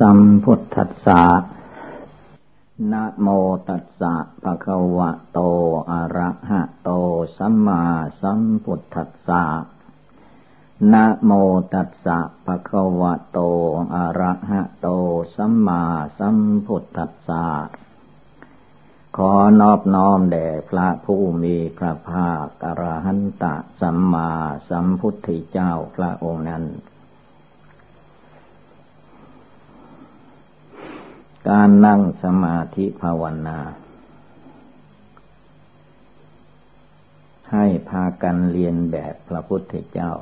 สัมพุทธัสสะนะโมตัสสะภะคะวะโต อะระหะโต สัมมาสัมพุทธัสสะนะโมตัสสะภะคะวะโต อะระหะโต สัมมาสัมพุทธัสสะขอนอบน้อมแด่พระผู้มีพระภาคกระหันตะสัมมาสัมพุทธเจ้าพระองค์นั้น การนั่งสมาธิภาวนา ให้พากันเรียนแบบพระพุทธเจ้า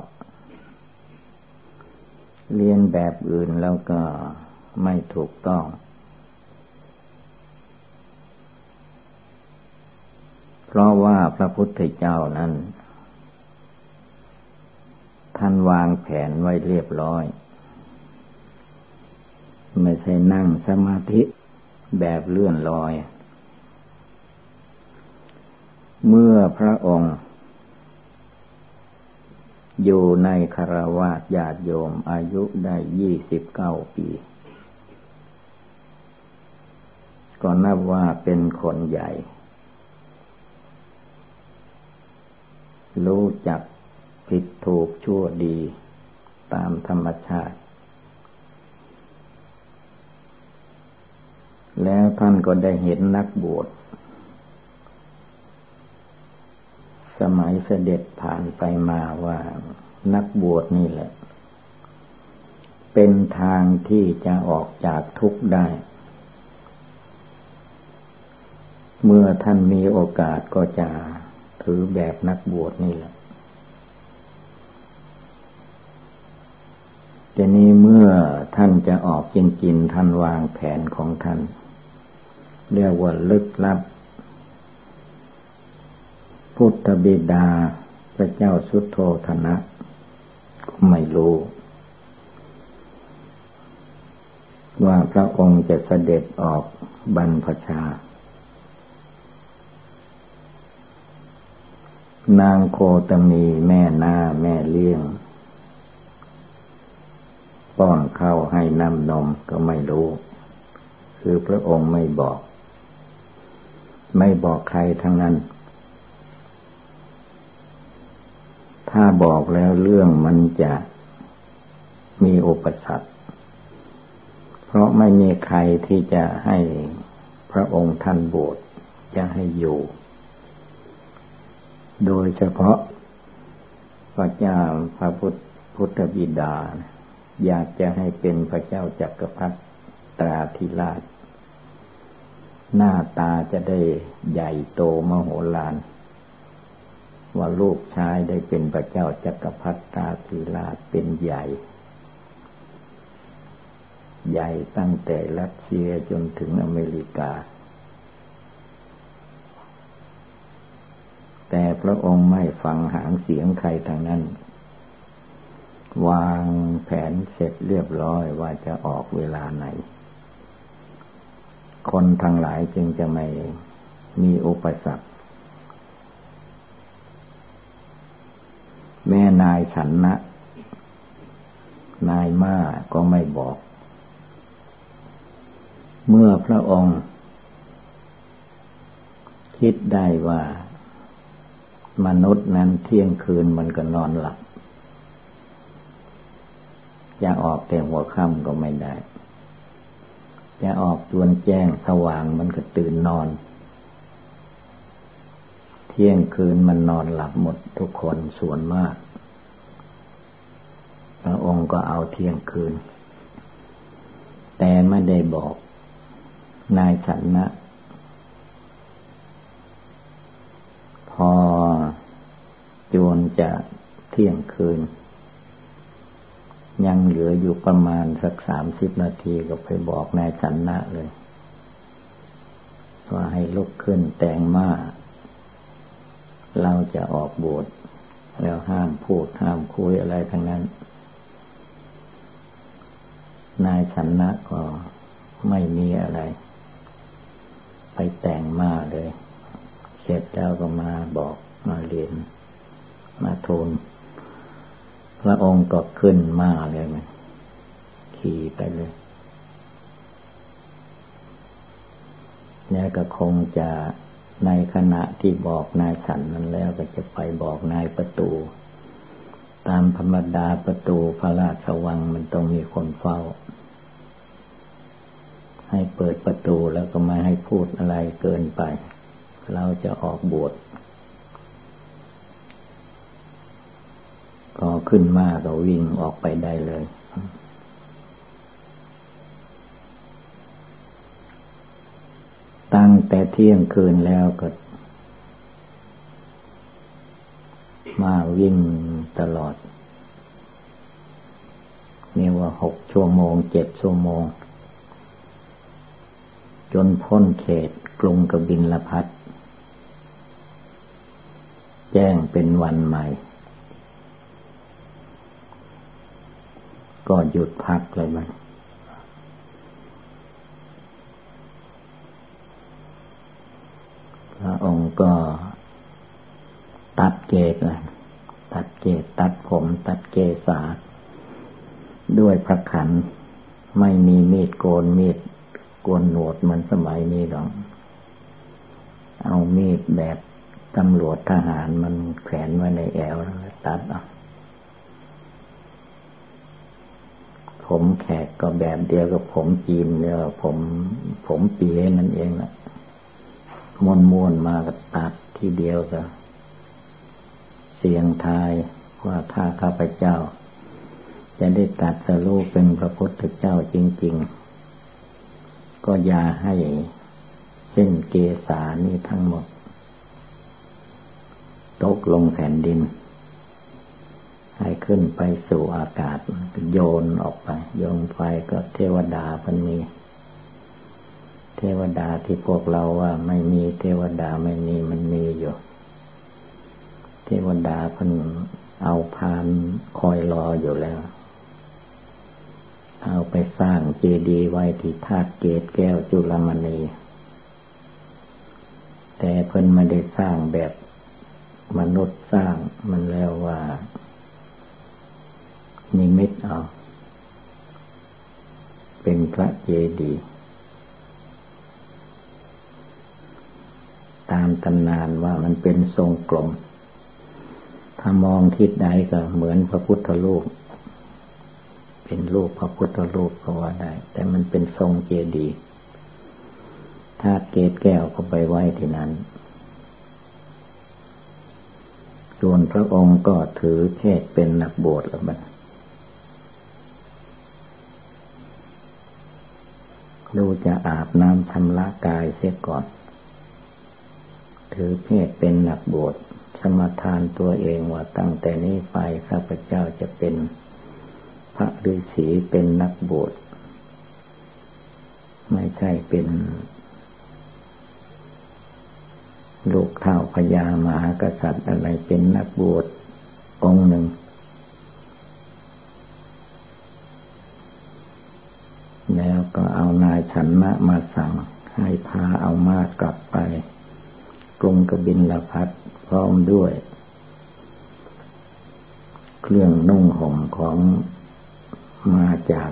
เรียนแบบอื่นแล้วก็ไม่ถูกต้อง เพราะว่าพระพุทธเจ้านั้น ท่านวางแผนไว้เรียบร้อย ไม่ใช่นั่งสมาธิแบบเลื่อนลอย เมื่อพระองค์ อยู่ในคารวะญาติโยมอายุได้ยี่สิบเก้าปีก็นับว่าเป็นคนใหญ่ รู้จักผิดถูกชั่วดีตามธรรมชาติ แล้วท่านก็ได้เห็นนักบวช สมัยเสด็จผ่านไปมาว่านักบวชนี่แหละ เป็นทางที่จะออกจากทุกข์ได้ เมื่อท่านมีโอกาสก็จะถือแบบนักบวชนี่แหละแต่นี้เมื่อท่านจะออกจริงๆท่านวางแผนของท่าน เรียกว่าลึกลับ พุทธบิดาพระเจ้าสุโธธนะก็ไม่รู้ ว่าพระองค์จะเสด็จออกบรรพชา นางโคตมีแม่นาแม่เลี้ยง ป้อนเข้าให้น้ำนมก็ไม่รู้ คือพระองค์ไม่บอก ไม่บอกใครทั้งนั้น ถ้าบอกแล้วเรื่องมันจะมีอุปสรรค เพราะไม่มีใครที่จะให้พระองค์ท่านบวชจะให้อยู่ โดยเฉพาะพระเจ้าพระพุทธพุทธบิดา อยากจะให้เป็นพระเจ้าจักรพรรดิตราธิราช หน้าตาจะได้ใหญ่โตมโหฬารว่าลูกชายได้เป็นพระเจ้าจักรพรรดิตาธิราชเป็นใหญ่ ใหญ่ตั้งแต่รัสเซียจนถึงอเมริกา แต่พระองค์ไม่ฟังหางเสียงใครทางนั้น วางแผนเสร็จเรียบร้อยว่าจะออกเวลาไหน คนทั้งหลายจึงจะไม่มีอุปสรรค แม่นายฉันนะ นายมาก็ไม่บอก เมื่อพระองค์ คิดได้ว่า มนุษย์นั้นเที่ยงคืนมันก็นอนหลับ จะออกแต่หัวค่ำก็ไม่ได้ จะออกจวนแจ้งสว่างมันก็ตื่นนอน เที่ยงคืนมันนอนหลับหมดทุกคนส่วนมาก พระองค์ก็เอาเที่ยงคืน แต่ไม่ได้บอก นายฉันนะพอจวนจะเที่ยงคืน ยังเหลืออยู่ประมาณสักสามสิบนาทีก็ไปบอกนายสันนะเลยว่าให้ลุกขึ้นแต่งมาเราจะออกบวชแล้วห้ามพูดห้ามคุยอะไรทั้งนั้น นายสันนะก็ไม่มีอะไร ไปแต่งมาเลย เสร็จแล้วก็มาบอกมาเรียน มาทูล พระองค์ก็ขึ้นมาเลยมันขี่ไปเลยแนี่ก็คงจะในขณะที่บอกนายสันนั้นแล้วก็จะไปบอกนายประตู ตามธรรมดาประตูพระราชวังมันต้องมีคนเฝ้า ให้เปิดประตูแล้วก็ไม่ให้พูดอะไรเกินไป เราจะออกบวช ก็ขึ้นมาก็วิ่งออกไปได้เลย ตั้งแต่เที่ยงคืนแล้วก็ มาวิ่งตลอดนี่ว่าหกชั่วโมงเจ็ดชั่วโมง จนพ้นเขตกรุงกบินละพัดแจ้งเป็นวันใหม่ ก็หยุดพักเลยมัน พระองค์ก็ตัดเกศเลยตัดเกศตัดผมตัดเกศาด้วยพระขันไม่มีมีดโกนมีดโกนหนวดเหมือนสมัยนี้หรอก เอามีดแบบตำรวจทหารมันแขวนไว้ในแอวแล้วตัดเอา ผมแขกก็แบบเดียวกับผมจีนเนี่ยผมผมปีนั่นเองแหละม้วนม้วนมาก็ตัดที่เดียวก็เสียงทายว่าถ้าข้าพเจ้า จะได้ตัดสรูปเป็นพระพุทธเจ้าจริง ๆ ก็อย่าให้เส้นเกษานี่ทั้งหมด ตกลงแผ่นดิน ให้ขึ้นไปสู่อากาศโยนออกไป โยนไปก็เทวดาพันมีเทวดาที่พวกเราว่าไม่มีเทวดาไม่มีมันมีอยู่ เทวดาพันเอาพานคอยรออยู่แล้ว เอาไปสร้างเจดีย์ไว้ที่ธาตุเกตแก้วจุลมณี แต่เพิ่นไม่ได้สร้างแบบมนุษย์สร้างมันแล้วว่า นิมิตเอาเป็นพระเจดีย์ตามตำนานว่ามันเป็นทรงกลม ถ้ามองทิศใดก็เหมือนพระพุทธรูป เป็นรูปพระพุทธรูปก็ว่าได้ แต่มันเป็นทรงเจดีย์ถ้าเกศแก้วเข้าไปไว้ที่นั้น ส่วนพระองค์ก็ถือเพศเป็นนักบวชแล้วมัน ดูจะอาบน้ำชำระกายเสียก่อน ถือเพศเป็นหนักบวชสมทานตัวเองว่าตั้งแต่นี้ไปข้าพเจ้าจะเป็นพระฤาษีเป็นนักบวชไม่ใช่เป็น ลูกเท่าพญามหากษัตริย์อะไรเป็นนักบวชองค์หนึ่งแล้ว ก็เอานายฉันะมาสั่ง ให้พาเอามากลับไป กรุงกบินละพัดพร้อมด้วย เครื่องนุ่งห่มของมาจาก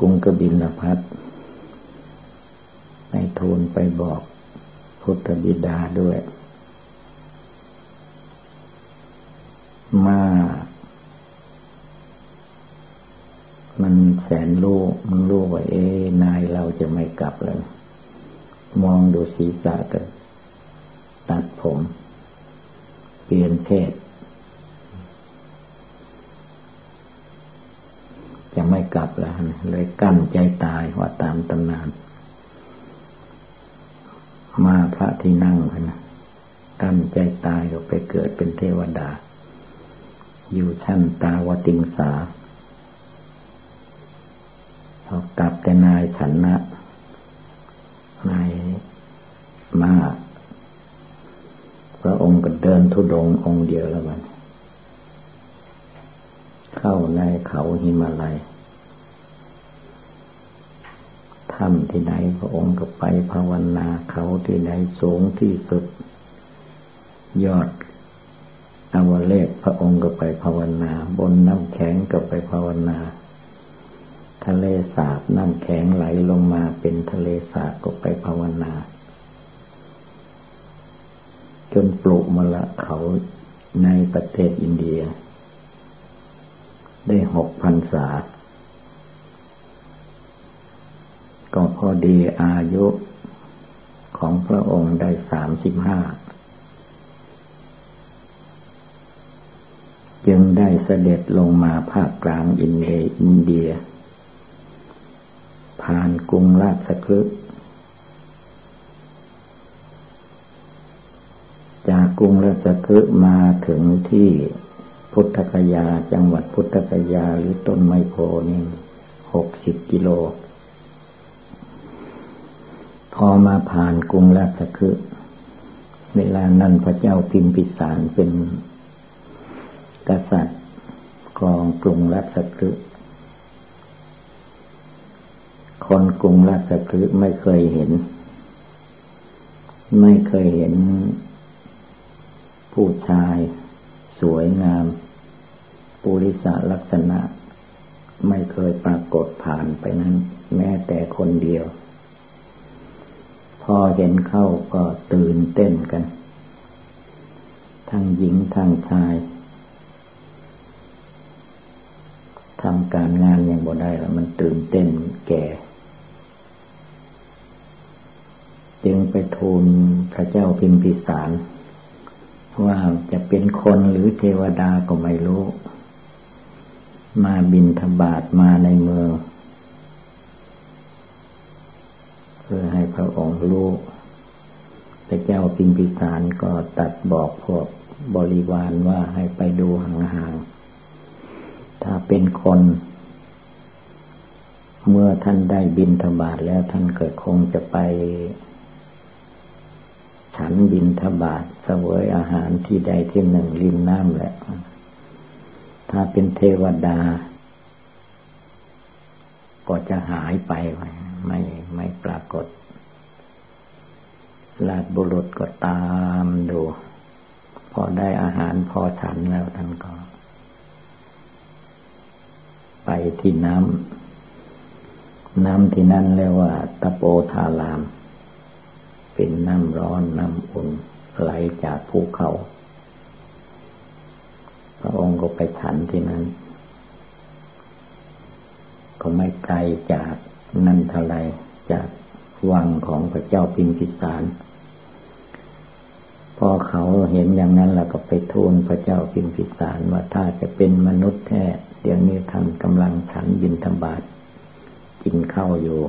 กรุงกบินละพัดในทูลไปบอกพุทธบิดาด้วย มา มันแสนรู้มันรู้ว่าเอ๊นายเราจะไม่กลับเลยมองดูศีรษะกันตัดผม เปลี่ยนเพศ จะไม่กลับแล้ว เลยกั้นใจตายว่าตามตำนาน มาพระที่นั่งนะกั้นใจตายก็ไปเกิดเป็นเทวดา อยู่ชั้นตาวติงสา พอกลับแต่นายฉันนะนายมาพระองค์ก็เดินทุดงองค์เดียวแล้วมันเข้าในเขาหิมาลัยถ้ำที่ไหนพระองค์ก็ไปภาวนาเขาที่ไหนสูงที่สุด ยอดอวเลศพระองค์ก็ไปภาวนา บนน้ำแข็งก็ไปภาวนา ทะเลสาบน้ำแข็งไหลลงมาเป็นทะเลสาบก็ไปภาวนา จนปลุกมละเขาในประเทศอินเดีย ได้หกพันษา ก็พอดีอายุของพระองค์ได้สามสิบห้าจึงได้เสด็จลงมาภาคกลางอินเดีย ผ่านกรุงราชคฤห์จากกรุงราชคฤห์มาถึงที่พุทธคยาจังหวัดพุทธคยาหรือต้นไมโพนี่หกสิบกิโล พอมาผ่านกรุงราชคฤห์เวลานั้นพระเจ้าพิมพิสารเป็นกษัตริย์กองกรุงราชคฤห์ คนกรุงราชคฤห์ไม่เคยเห็น ไม่เคยเห็น ผู้ชาย สวยงาม ปุริสลักษณะ ไม่เคยปรากฏผ่านไปนั้น แม้แต่คนเดียว พอเห็นเข้าก็ตื่นเต้นกัน ทั้งหญิงทั้งชายทำการงานยังบ่ได้แล้วมันตื่นเต้นแก่ จึงไปทูลพระเจ้าพิมพิสาร ว่าจะเป็นคนหรือเทวดาก็ไม่รู้ มาบินธบาตมาในเมือง เพื่อให้พระองค์รู้พระเจ้าพิมพิสารก็ตัดบอกพวกบริวารว่าให้ไปดูห่างๆ ถ้าเป็นคน เมื่อท่านได้บินธบาตแล้วท่านเกิดคงจะไป ฉันบินธบาตเสวยอาหารที่ใดที่หนึ่งริมน้ำแหละ ถ้าเป็นเทวดา ก็จะหายไปไม่ไม่ปรากฏลาดบุรุษก็ตามดู พอได้อาหารพอฉันแล้วท่านก็ไปที่น้ำ น้ำที่นั่นเรียกว่า ตะโปธาราม เป็นน้ำร้อนน้ำอุ่นไหลจากภูเขา พระองค์ก็ไปฉันที่นั้น ก็ไม่ไกลจากนั่นเท่าไรจากวังของพระเจ้าพิมพิสารพอเขาเห็นอย่างนั้นแล้วก็ไปทูลพระเจ้าพิมพิสารว่าถ้าจะเป็นมนุษย์แท้เดี๋ยวนี้ท่านกำลังฉันบินธบาตกินข้าวอยู่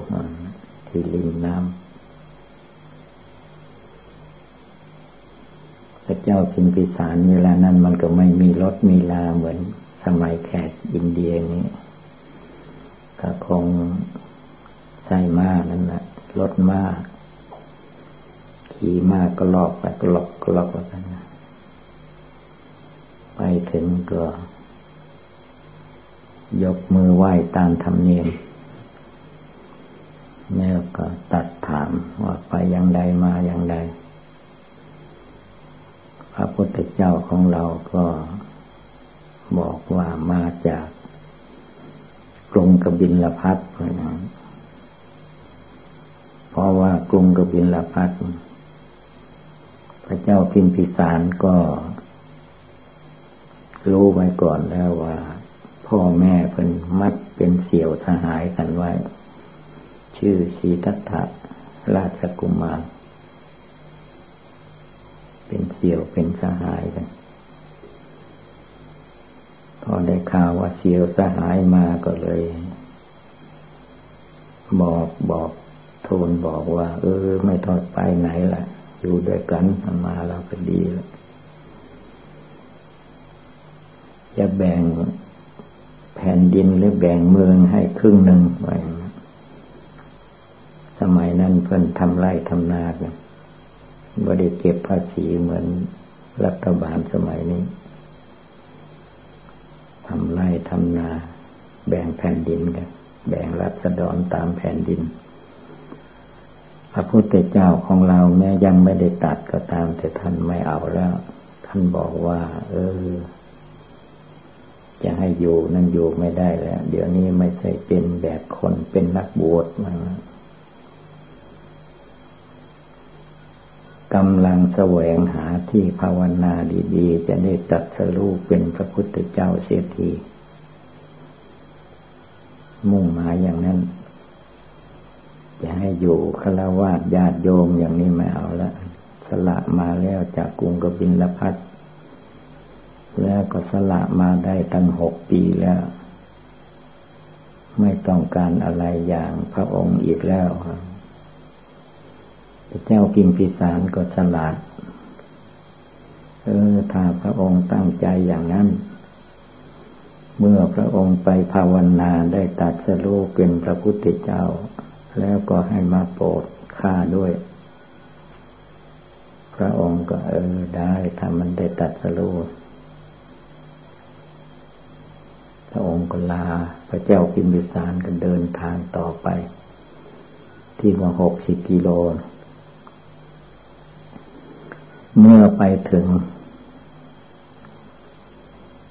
ที่ริมน้ำ ระเจ้าพิมพิสารเวลานั้นมันก็ไม่มีรถมีลาเหมือนสมัยแขกอินเดียนี้ก็คงใช่มากนั่นแหละรถมากขี่มากก็ลอกไปก็ลอกก็ลอกกันไปถึงก็ ยกมือไหว้ตามธรรมเนียมแล้วก็ตัดถามว่าไปอย่างใดมาอย่างใด ระพุทธเจ้าของเราก็บอกว่ามาจากกรุงกบินลพัทเพราะว่ากรุงกบินลพัทพระเจ้าพิมพิสารก็ รู้ไว้ก่อนแล้วว่า พ่อแม่เพิ่นมัดเป็นเสี่ยวทหายกันไว้ ชื่อสีทัตถะราชกุมาร เป็นเสี่ยวเป็นสหายกันพอได้ข่าวว่าเสี่ยวสหายมาก็เลย บอกบอกโทูลบอกว่า เออ ไม่ทอดไปไหนล่ะ อยู่ด้วยกันมาเราก็ดีแล้วจะแบ่งแผ่นดินหรือแบ่งเมืองให้ครึ่งหนึ่งไว้สมัยนั้นเพิ่นทำไร่ทำนากัน บ่ได้เก็บภาษีเหมือนรัฐบาลสมัยนี้ทำไร่ทำนา แบ่งแผ่นดินกัน แบ่งรัศดรตามแผ่นดิน พระพุทธเจ้าของเราแม้ยังไม่ได้ตัดก็ตาม แต่ท่านไม่เอาแล้ว ท่านบอกว่า เออ จะให้อยู่นั่นอยู่ไม่ได้แล้ว เดี๋ยวนี้ไม่ใช่เป็นแบบคนเป็นนักบวชมา กำลังแสวงหาที่ภาวนาดีๆ จะได้ตัดสรูปเป็นพระพุทธเจ้าเสียทีมุ่งหมายอย่างนั้น จะให้อยู่ฆราวาสญาติโยมอย่างนี้ไม่เอาละสละมาแล้วจากกรุงกบินละพัดแล้วก็สละมาได้ตั้งหกปีแล้ว ไม่ต้องการอะไรอย่างพระองค์อีกแล้วพระ เจ้ากิมพิสารก็ฉลาด เออถ้าพระองค์ตั้งใจอย่างนั้น เมื่อพระองค์ไปภาวนาได้ตัดสรูปเป็นพระพุทธเจ้า แล้วก็ให้มาโปรดข้าด้วย พระองค์ก็เออได้ถ้ามันได้ตัดสรูปพระองค์ก็ลา พระเจ้าพิมพิสารก็เดินทางต่อไป ที่ว่าหกสิบกิโล เมื่อไปถึง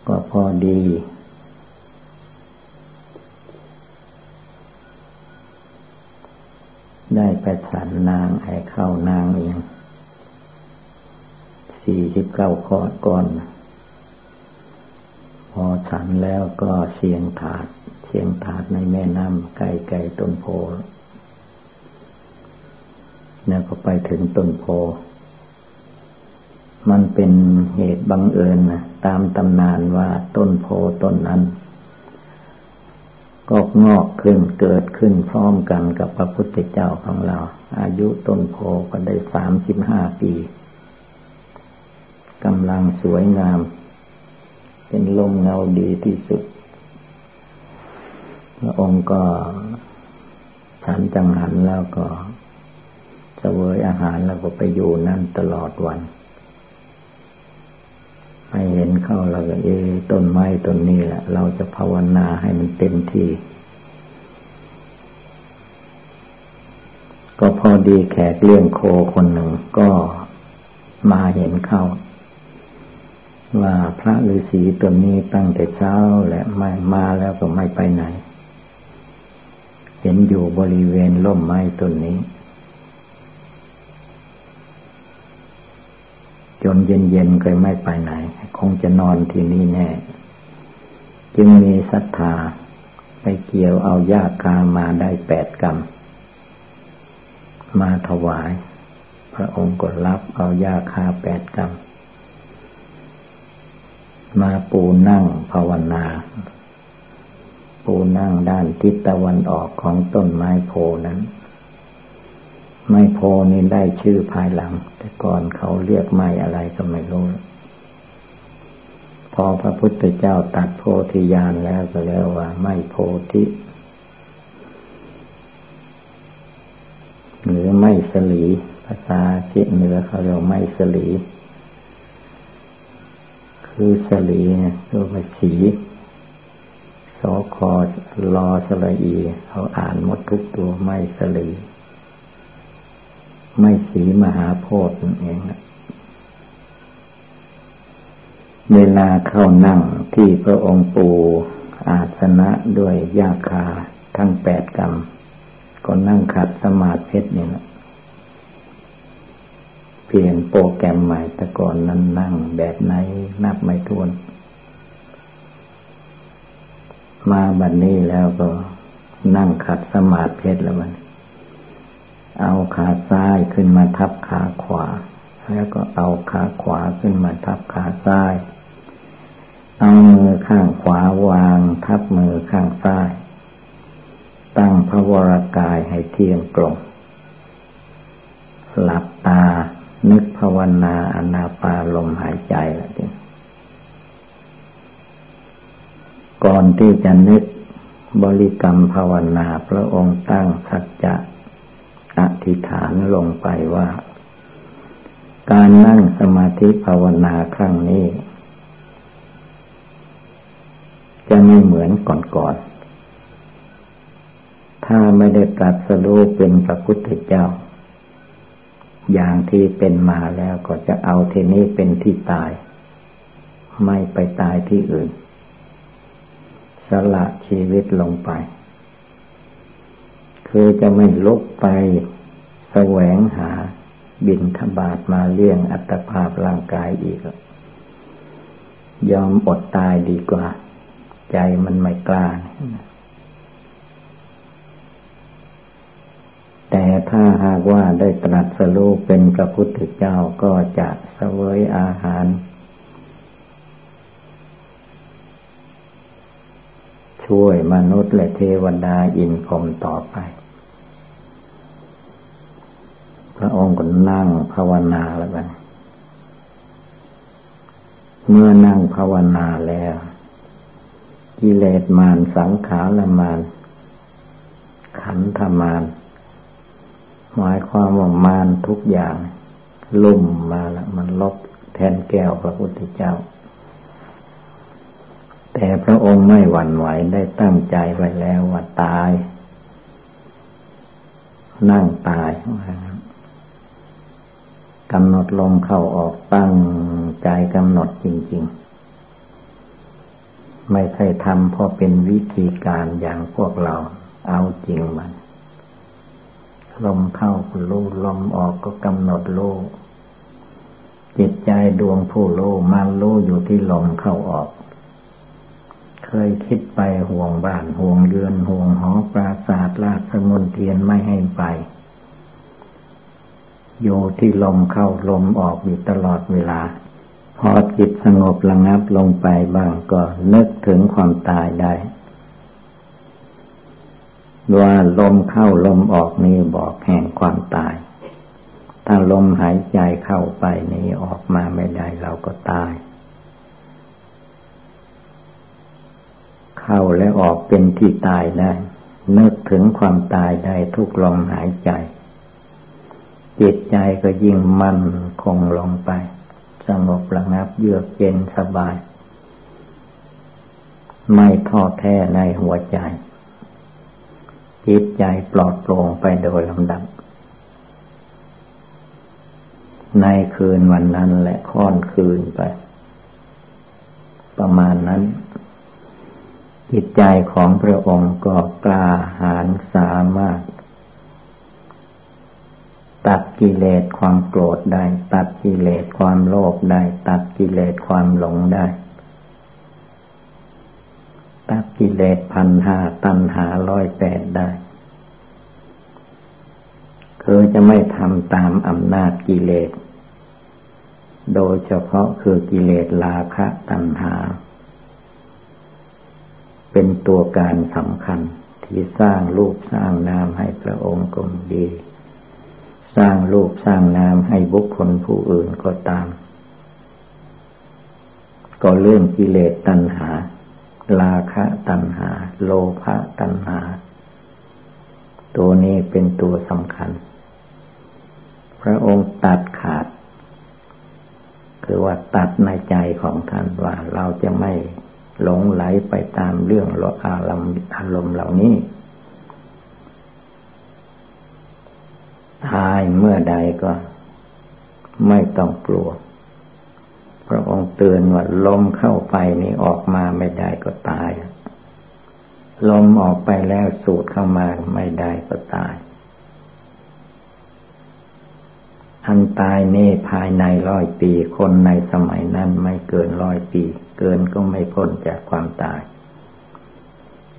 ก็พอดี ได้ไปสันนางให้เข้านางเองสี่สิบเก้าข้อก่อน พอฉันแล้วก็เสียงถาด เสียงถาดในแม่น้ำไก่ไก่ต้นโพแล้วก็ไปถึงต้นโพ มันเป็นเหตุบังเอิญนะตามตำนานว่าต้นโพต้นนั้น ก็งอกขึ้นเกิดขึ้นพร้อมกันกับพระพุทธเจ้าของเรา อายุต้นโพก็ได้สามสิบห้าปีกำลังสวยงาม เป็นลมเงาดีที่สุด พระองค์ก็ฉันจังหันแล้วก็เสวยอาหารแล้วก็ไปอยู่นั่นตลอดวัน ให้เห็นเข้าเราก็เอต้นไม้ต้นนี้แหละเราจะภาวนาให้มันเต็มที่ ก็พอดีแขกเลี้ยงโคคนหนึ่งก็มาเห็นเข้า ว่าพระฤาษีตัวนี้ตั้งแต่เช้าและไม่มาแล้วก็ไม่ไปไหน เห็นอยู่บริเวณร่มไม้ต้นนี้ จนเย็นๆก็ไม่ไปไหน คงจะนอนที่นี่แน่ จึงมีศรัทธาไปเกี่ยวเอายาคามาได้แปดกรรมมาถวาย พระองค์ก็รับเอายาคาแปดกรรมมาปูนั่งภาวนา ปูนั่งด้านทิศตะวันออกของต้นไม้โพนั้น ไม้โพนี่ได้ชื่อภายหลัง แต่ก่อนเขาเรียกไม้อะไรก็ไม่รู้ พอพระพุทธเจ้าตัดโพธิญาณแล้วก็แล้วว่าไม้โพธิหรือไม้สลีภาษาชิเหนือเขาเรียกไม้สลี คือสลีเนี่ยตัวภาษีสอคอรอสลีเขาอ่านหมดทุกตัวไม่สลี ไม่สีมหาโพธิ์นั่นเองเวลาเข้านั่งที่พระองค์ปูอาสนะด้วยยาคาทั้งแปดกรรมก็นั่งขัดสมาธินี่นะเปลี่ยนโปรแกรมใหม่แต่ก่อนนั้นนั่งแบบไหนนับไม่ทวน มาบัดนนี้แล้วก็นั่งขัดสมาธิแล้วมัน เอาขาซ้ายขึ้นมาทับขาขวา แล้วก็เอาขาขวาขึ้นมาทับขาซ้าย เอามือข้างขวาวางทับมือข้างซ้าย ตั้งพระวรากายให้เที่ยงตรงหลับตา นึกภาวนาอนาปาลมหายใจละทีก่อนที่จะนึกบริกรรมภาวนาพระองค์ตั้งสัจจะ อธิษฐานลงไปว่า การนั่งสมาธิภาวนาครั้งนี้ จะไม่เหมือนก่อนๆ ถ้าไม่ได้ตรัสรู้เป็นพระพุทธเจ้า อย่างที่เป็นมาแล้วก็จะเอาทีนี้เป็นที่ตาย ไม่ไปตายที่อื่น สละชีวิตลงไป คือจะไม่ลุกไปแสวงหาบินทบาทมาเลี้ยงอัตภาพร่างกายอีก ยอมอดตายดีกว่า ใจมันไม่กล้า แต่ถ้าหากว่าได้ตรัสรู้เป็นพระพุทธเจ้าก็จะเสวยอาหาร ช่วยมนุษย์และเทวดาอินพรมต่อไป พระองค์ก็นั่งภาวนาแล้วกันเมื่อนั่งภาวนาแล้ว กิเลสมารสังขารมารขันธมารหมายความว่ามารทุกอย่างลุ่มมาล้วมันลบแทนแก้วพระพุทธเจ้า แต่พระองค์ไม่หวั่นไหวได้ตั้งใจไว้แล้วว่าตาย นั่งตาย กำหนดลมเข้าออกตั้งใจกำหนดจริง ๆ ไม่ใช่ทำเพราะเป็นวิธีการอย่างพวกเราเอาจริงมัน ลมเข้าก็รู้ลมออกก็กำหนดรู้จิตใจดวงผู้รู้มันรู้อยู่ที่ลมเข้าออก เคยคิดไปห่วงบ้านห่วงเรือนห่วงหอปราสาทราชมนเทียนไม่ให้ไป อยู่ที่ลมเข้าลมออกอยู่ตลอดเวลา พอจิตสงบระงับลงไปบ้างก็นึกถึงความตายได้ ว่าลมเข้าลมออกนี้บอกแห่งความตาย ถ้าลมหายใจเข้าไปนี้ออกมาไม่ได้เราก็ตาย เข้าและออกเป็นที่ตายได้นึกถึงความตายได้ทุกลมหายใจ จิตใจก็ยิ่งมั่นคงลงไป สงบระงับเยือกเย็นสบาย ไม่ท้อแท้ในหัวใจ จิตใจปลอดโปร่งไปโดยลำดับ ในคืนวันนั้นและค่อนคืนไป ประมาณนั้น จิตใจของพระองค์ก็กล้าหาญสามารถ ตัดกิเลสความโกรธได้ ตัดกิเลสความโลภได้ ตัดกิเลสความหลงได้ ตัดกิเลสพันหาตันหาร้อยแปดได้ คือจะไม่ทำตามอำนาจกิเลส โดยเฉพาะคือกิเลสราคะตัณหา เป็นตัวการสำคัญที่สร้างรูปสร้างนามให้พระองค์กงดี สร้างรูปสร้างนามให้บุคคลผู้อื่นก็ตาม ก็เรื่องกิเลสตัณหา ราคะตัณหา โลภะตัณหา ตัวนี้เป็นตัวสำคัญ พระองค์ตัดขาด คือว่าตัดในใจของท่านว่าเราจะไม่หลงไหลไปตามเรื่องอารมณ์อารมณ์เหล่านี้ ตายเมื่อใดก็ไม่ต้องกลัว พระองค์เตือนว่าลมเข้าไปนี่ออกมาไม่ได้ก็ตาย ลมออกไปแล้วสูดเข้ามาไม่ได้ก็ตาย อันตายนี่ภายในร้อยปี คนในสมัยนั้นไม่เกินร้อยปี เกินก็ไม่พ้นจากความตาย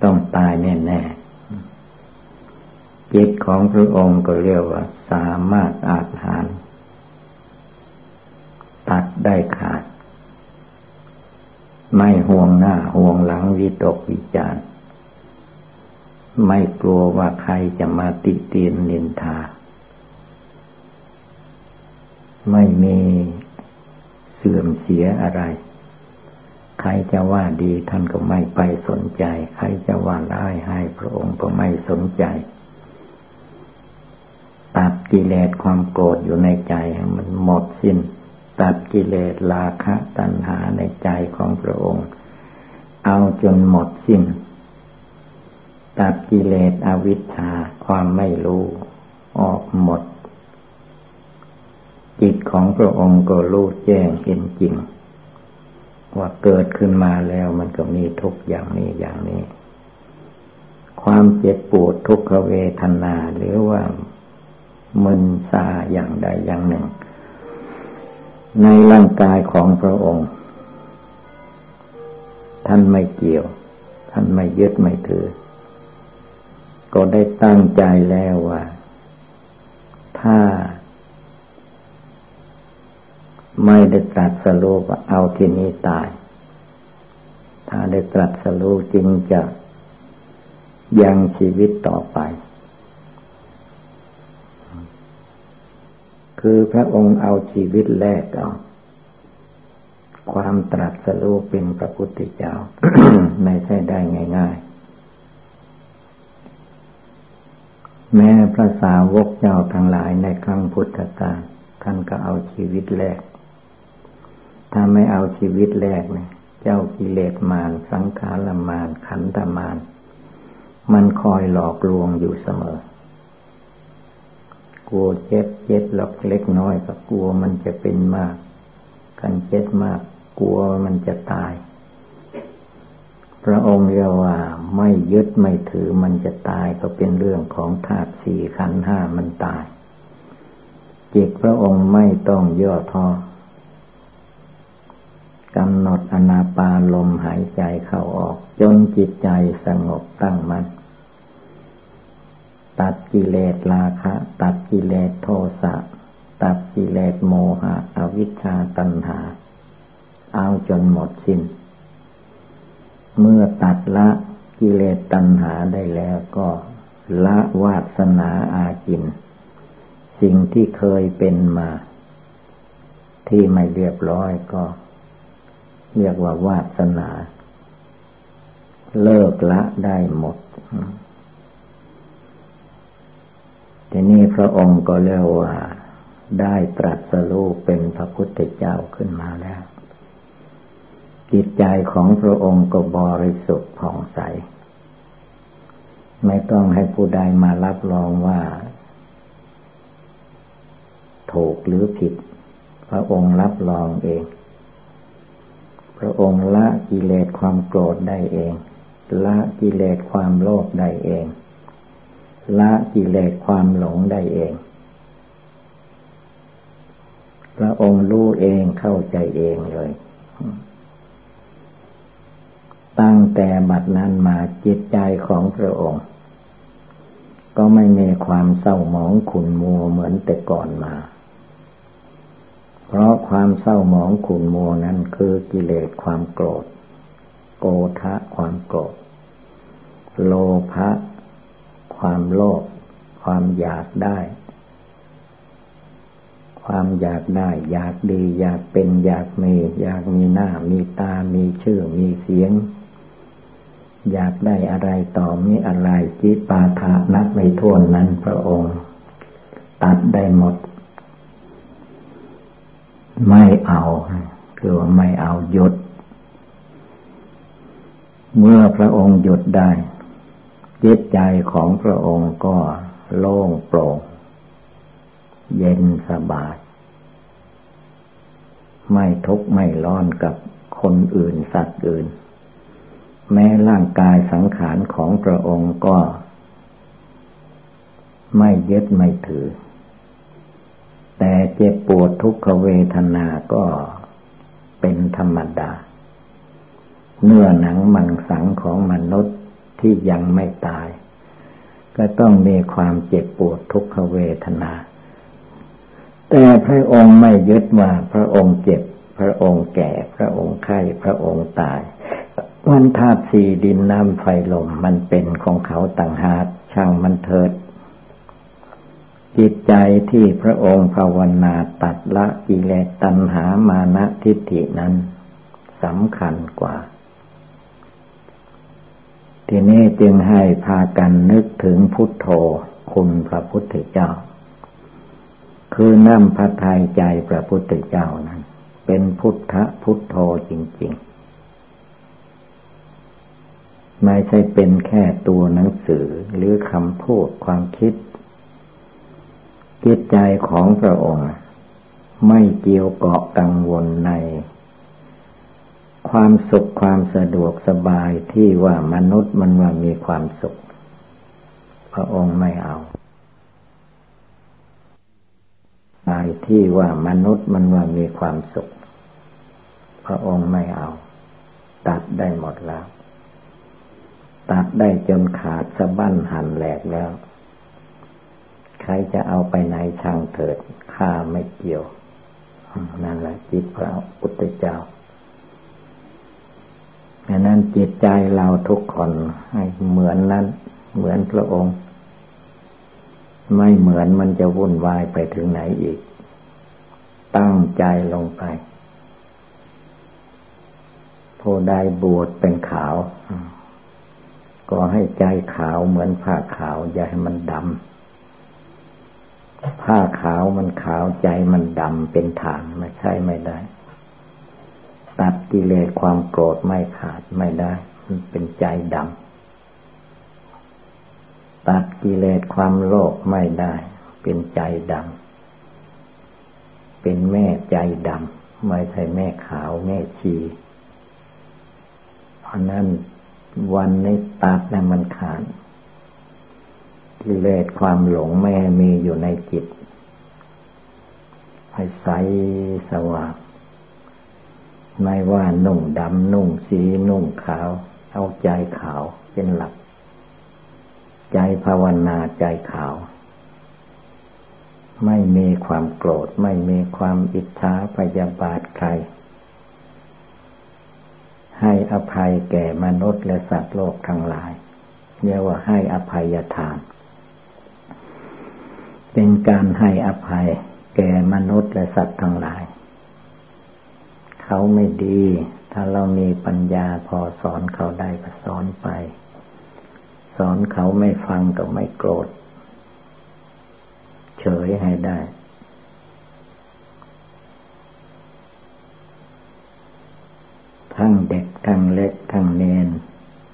ต้องตายแน่ๆ จิตของพระองค์ก็เรียกว่า สามารถอาหาร ตัดได้ขาด ไม่ห่วงหน้าห่วงหลังวิตกวิจารไม่กลัวว่าใครจะมาติเตียนนินทา ไม่มีเสื่อมเสียอะไร ใครจะว่าดีท่านก็ไม่ไปสนใจ ใครจะว่าร้ายให้พระองค์ก็ไม่สนใจ ตัดกิเลสความโกรธอยู่ในใจมันหมดสิน้น ตัดกิเลสราคะตัณหาในใจของพระองค์ เอาจนหมดสิน้น ตัดกิเลสอวิชชาความไม่รู้ ออกหมด จิตของพระองค์ก็รู้แจ้งเห็นจริง ว่าเกิดขึ้นมาแล้วมันก็มีทุกอย่างนี้อย่างนี้ ความเจ็บปวดทุกขเวทนาหรือว่า มึนซาอย่างใดอย่างหนึ่ง ในร่างกายของพระองค์ ท่านไม่เกี่ยว ท่านไม่ยึดไม่ถือ ก็ได้ตั้งใจแล้วว่า ถ้า ไม่ได้ตรัสรู้เอาที่นี้ตาย ถ้าได้ตรัสรู้จึงจะยังชีวิตต่อไป คือพระองค์เอาชีวิตแรกเอา ความตรัสรู้เป็นพระพุทธเจ้า ไม่ใช่ได้ง่าย ๆ แม้พระสาวกเจ้าทั้งหลายในครั้งพุทธกาลท่านก็เอาชีวิตแรกถ้าไม่เอาชีวิตแรกเนี่ยเจ้ากิเลสมารสังขารมารขันธมารมันคอยหลอกลวงอยู่เสมอ กลัวเจ็บเจ็บหลอกเล็กน้อยก็กลัวมันจะเป็นมากกันเจ็บมากกลัวมันจะตาย พระองค์เรียกว่าไม่ยึดไม่ถือมันจะตายก็เป็นเรื่องของธาตุสี่ขันห้ามันตาย จิตพระองค์ไม่ต้องย่อท้อกำหนดอนาปาลมหายใจเข้าออก จนจิตใจสงบตั้งมัน่น ตัดกิเลสราคะ ตัดกิเลสโทสะ ตัดกิเลสโมหะ อวิชชาตัณหา เอาจนหมดสิน้น เมื่อตัดละกิเลสตัณหาได้แล้วก็ละวาสนาอาจิน สิ่งที่เคยเป็นมา ที่ไม่เรียบร้อยก็ เรียกว่าวาสนา เลิกละได้หมด ทีนี้พระองค์ก็เรียกว่าได้ตรัสรู้เป็นพระพุทธเจ้าขึ้นมาแล้ว จิตใจของพระองค์ก็บริสุทธิ์ผ่องใส ไม่ต้องให้ผู้ใดมารับรองว่า ถูกหรือผิด พระองค์รับรองเอง พระองค์ละกิเลสความโกรธได้เอง ละกิเลสความโลภได้เอง ละกิเลสความหลงได้เอง พระองค์รู้เองเข้าใจเองเลย ตั้งแต่บัดนั้นมาจิตใจของพระองค์ ก็ไม่มีความเศร้าหมองขุนมัวเหมือนแต่ก่อนมา เพราะความเศร้าหมองขุนมัวนั้นคือกิเลสความโกรธ โกทะความโกรธ โลภะ ความโลภความอยากได้ ความอยากได้ อยากดี อยากเป็นอยากมี อยากมีหน้า มีตา มีชื่อ มีเสียง อยากได้อะไรต่อมีอะไรจิปาถานักไม่ทวนนั้นพระองค์ ตัดได้หมด ไม่เอาคือว่าไม่เอาหยุด เมื่อพระองค์หยุดได้ จิตใจของพระองค์ก็โล่งโปร่ง เย็นสบาย ไม่ทุกข์ไม่ร้อนกับคนอื่นสัตว์อื่น แม้ร่างกายสังขารของพระองค์ก็ ไม่ยึดไม่ถือ แต่เจ็บปวดทุกขเวทนาก็เป็นธรรมดา เนื้อหนังมังสังของมนุษย์ ที่ยังไม่ตาย ก็ต้องมีความเจ็บปวดทุกขเวทนา แต่พระองค์ไม่ยึดว่าพระองค์เจ็บ พระองค์แก่ พระองค์ไข้ พระองค์ตาย วันธาตุสี่ดินน้ำไฟลมมันเป็นของเขาต่างหากช่างมันเถิด จิตใจที่พระองค์ภาวนาตัดละกิเลสตัณหามานะทิฏฐินั้นสำคัญกว่า ทีนี้จึงให้พากันนึกถึงพุทโธคุณพระพุทธเจ้า คือน้ำพระทัยใจพระพุทธเจ้านั้น เป็นพุทธพุทโธจริง ๆ ไม่ใช่เป็นแค่ตัวหนังสือหรือคำพูดความคิดจิตใจของพระองค์ ไม่เกี่ยวเกาะกังวลใน ความสุขความสะดวกสบายที่ว่ามนุษย์มันว่ามีความสุข พระองค์ไม่เอาบายที่ว่ามนุษย์มันว่ามีความสุข พระองค์ไม่เอา ตัดได้หมดแล้ว ตัดได้จนขาดสะบั้นหันแหลกแล้ว ใครจะเอาไปไหนช่างเถิดข้าไม่เกี่ยว นั่นแหละจิตพระพุทธเจ้า ดังนั้นจิตใจเราทุกคนให้เหมือนนั้น เหมือนพระองค์ ไม่เหมือนมันจะวุ่นวายไปถึงไหนอีก ตั้งใจลงไปผู้ใดบวชเป็นขาว ก็ให้ใจขาวเหมือนผ้าขาว อย่าให้มันดำผ้าขาวมันขาวใจมันดำเป็นฐานไม่ใช่ไม่ได้ ตัดกิเลสความโกรธไม่ขาดไม่ได้ มันเป็นใจดำตัดกิเลสความโลภไม่ได้ เป็นใจดำเป็นแม่ใจดำไม่ใช่แม่ขาวแม่ชีเพราะนั้นวันนี้ตัดแล้วมันขาดกิเลสความหลงไม่มีอยู่ในจิตให้ใสสว่าง ไม่ว่านุ่งดำนุ่งสีนุ่งขาว เอาใจขาวเป็นหลัก ใจภาวนาใจขาว ไม่มีความโกรธ ไม่มีความอิจฉาพยาบาทใคร ให้อภัยแก่มนุษย์และสัตว์โลกทั้งหลายเรียกว่าให้อภัยทาน เป็นการให้อภัยแก่มนุษย์และสัตว์ทั้งหลาย เขาไม่ดี ถ้าเรามีปัญญาพอสอนเขาได้ก็สอนไป สอนเขาไม่ฟังก็ไม่โกรธ เฉยให้ได้ทั้งเด็กทั้งเล็กทั้งเณร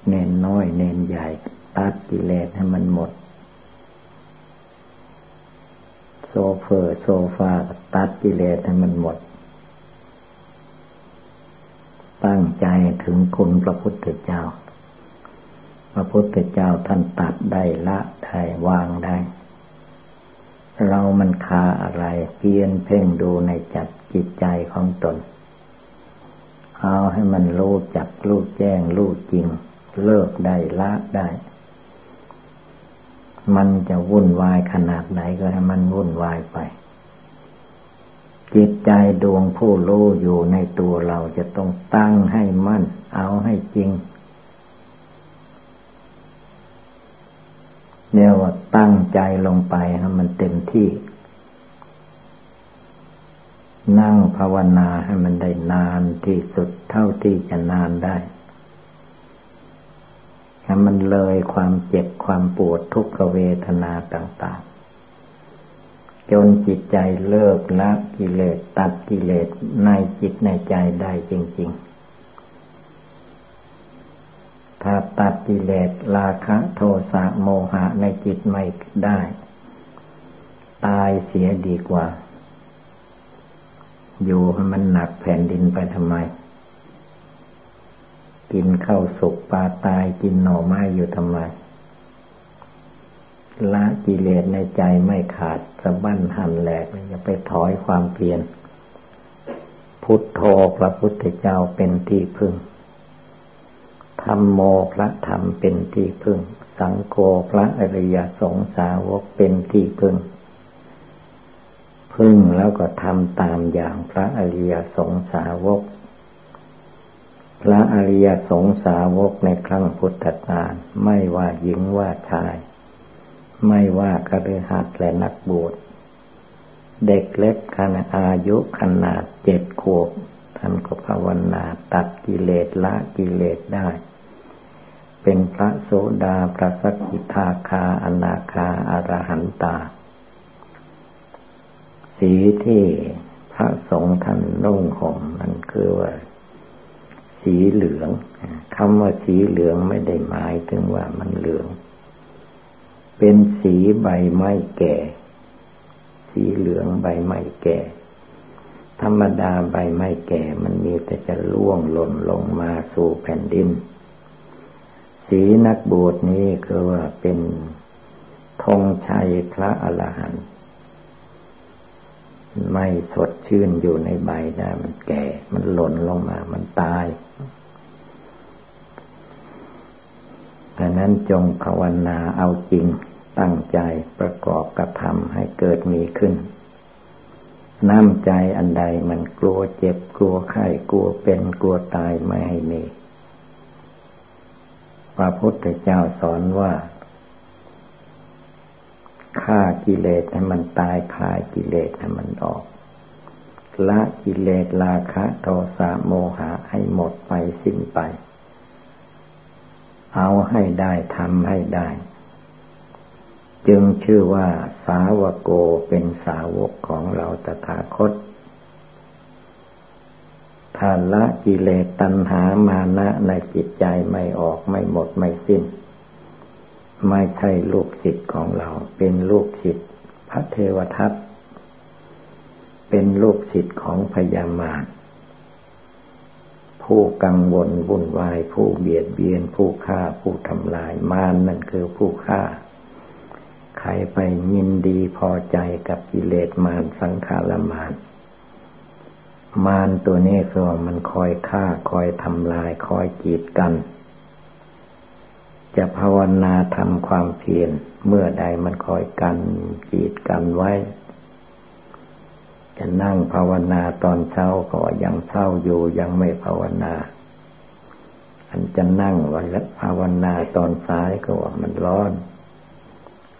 เณรน้อยเณรใหญ่ ตัดกิเลสให้มันหมด โซเฟอร์โซฟาตัดกิเลสให้มันหมด ตั้งใจถึงคุณพระพุทธเจ้า พระพุทธเจ้าท่านตัดได้ละได้วางได้ เรามันคาอะไรเพียรเพ่งดูในจิตจิตใจของตน เอาให้มันรู้จักรู้แจ้งรู้จริง เลิกได้ละได้ มันจะวุ่นวายขนาดไหนก็ให้มันวุ่นวายไป จิตใจดวงผู้รู้อยู่ในตัวเราจะต้องตั้งให้มั่น เอาให้จริงเนี่ยว่าตั้งใจลงไปให้มันเต็มที่ นั่งภาวนาให้มันได้นานที่สุดเท่าที่จะนานได้ให้มันเลยความเจ็บความปวดทุกขเวทนาต่าง ๆ จนจิตใจเลิกละกิเลสตัดกิเลสในจิตในใจได้จริง ๆ ถ้าตัดกิเลสราคะโทสะโมหะในจิตไม่ได้ ตายเสียดีกว่า อยู่ให้มันหนักแผ่นดินไปทำไม กินข้าวสุกปลาตายกินหน่อไม้อยู่ทำไม ละกิเลสในใจไม่ขาดสะบั้นหันแหลกอย่าไปถอยความเพียรพุทโธพระพุทธเจ้าเป็นที่พึ่งธรรมโมพระธรรมเป็นที่พึ่ง สังโฆพระอริยสงสาวกเป็นที่พึ่ง พึ่งแล้วก็ทำตามอย่างพระอริยสงสาวก พระอริยสงสาวกในครั้งพุทธกาลไม่ว่าหญิงว่าชาย ไม่ว่าคฤหัสถ์และนักบวชเด็กเล็กขนาดอายุขนาดเจ็ดขวบท่านก็ภาวนาตัดกิเลสละกิเลสได้ เป็นพระโสดาพระสกิทาคาอนาคาอรหันตา สีที่พระสงฆ์ท่านนุ่งห่มมันคือว่า สีเหลืองคำว่าสีเหลืองไม่ได้หมายถึงว่ามันเหลือง เป็นสีใบไม้แก่ สีเหลืองใบไม้แก่ ธรรมดาใบไม้แก่มันมีแต่จะล่วงหล่นลงมาสู่แผ่นดิน สีนักบวชนี้คือว่าเป็นธงชัยพระอรหันต์ไม่สดชื่นอยู่ในใบได้มันแก่ มันหล่นลงมา มันตาย ดังนั้นจงภาวนาเอาจริงตั้งใจประกอบกระทำให้เกิดมีขึ้น น้ำใจอันใดมันกลัวเจ็บกลัวไข้กลัวเป็นกลัวตายไม่ให้มีพระพุทธเจ้าสอนว่าฆ่ากิเลสให้มันตายคลายกิเลสให้มันออก ละกิเลสราคะโทสะโมหะให้หมดไปสิ้นไป เอาให้ได้ทำให้ได้ จึงชื่อว่าสาวโกเป็นสาวกของเราตถาคตถ้าละกิเลสตัณหามานะในจิตใจไม่ออกไม่หมดไม่สิ้น ไม่ใช่ลูกศิษย์ของเรา เป็นลูกศิษย์พระเทวทัตเป็นลูกศิษย์ของพญามาร ผู้กังวลวุ่นวาย ผู้เบียดเบียน ผู้ฆ่า ผู้ทำลายมารนั่นคือผู้ฆ่า ใครไปยินดีพอใจกับกิเลสมารสังขารมารมารตัวนี้ก็มันคอยฆ่าคอยทำลาย คอยกีดกัน จะภาวนาทำความเพียรเมื่อใดมันคอยกันจีดกันไว้ จะนั่งภาวนาตอนเช้าก็ยังเศร้าอยู่ยังไม่ภาวนา อันจะนั่งวันละภาวนาตอนสายก็ว่ามันร้อน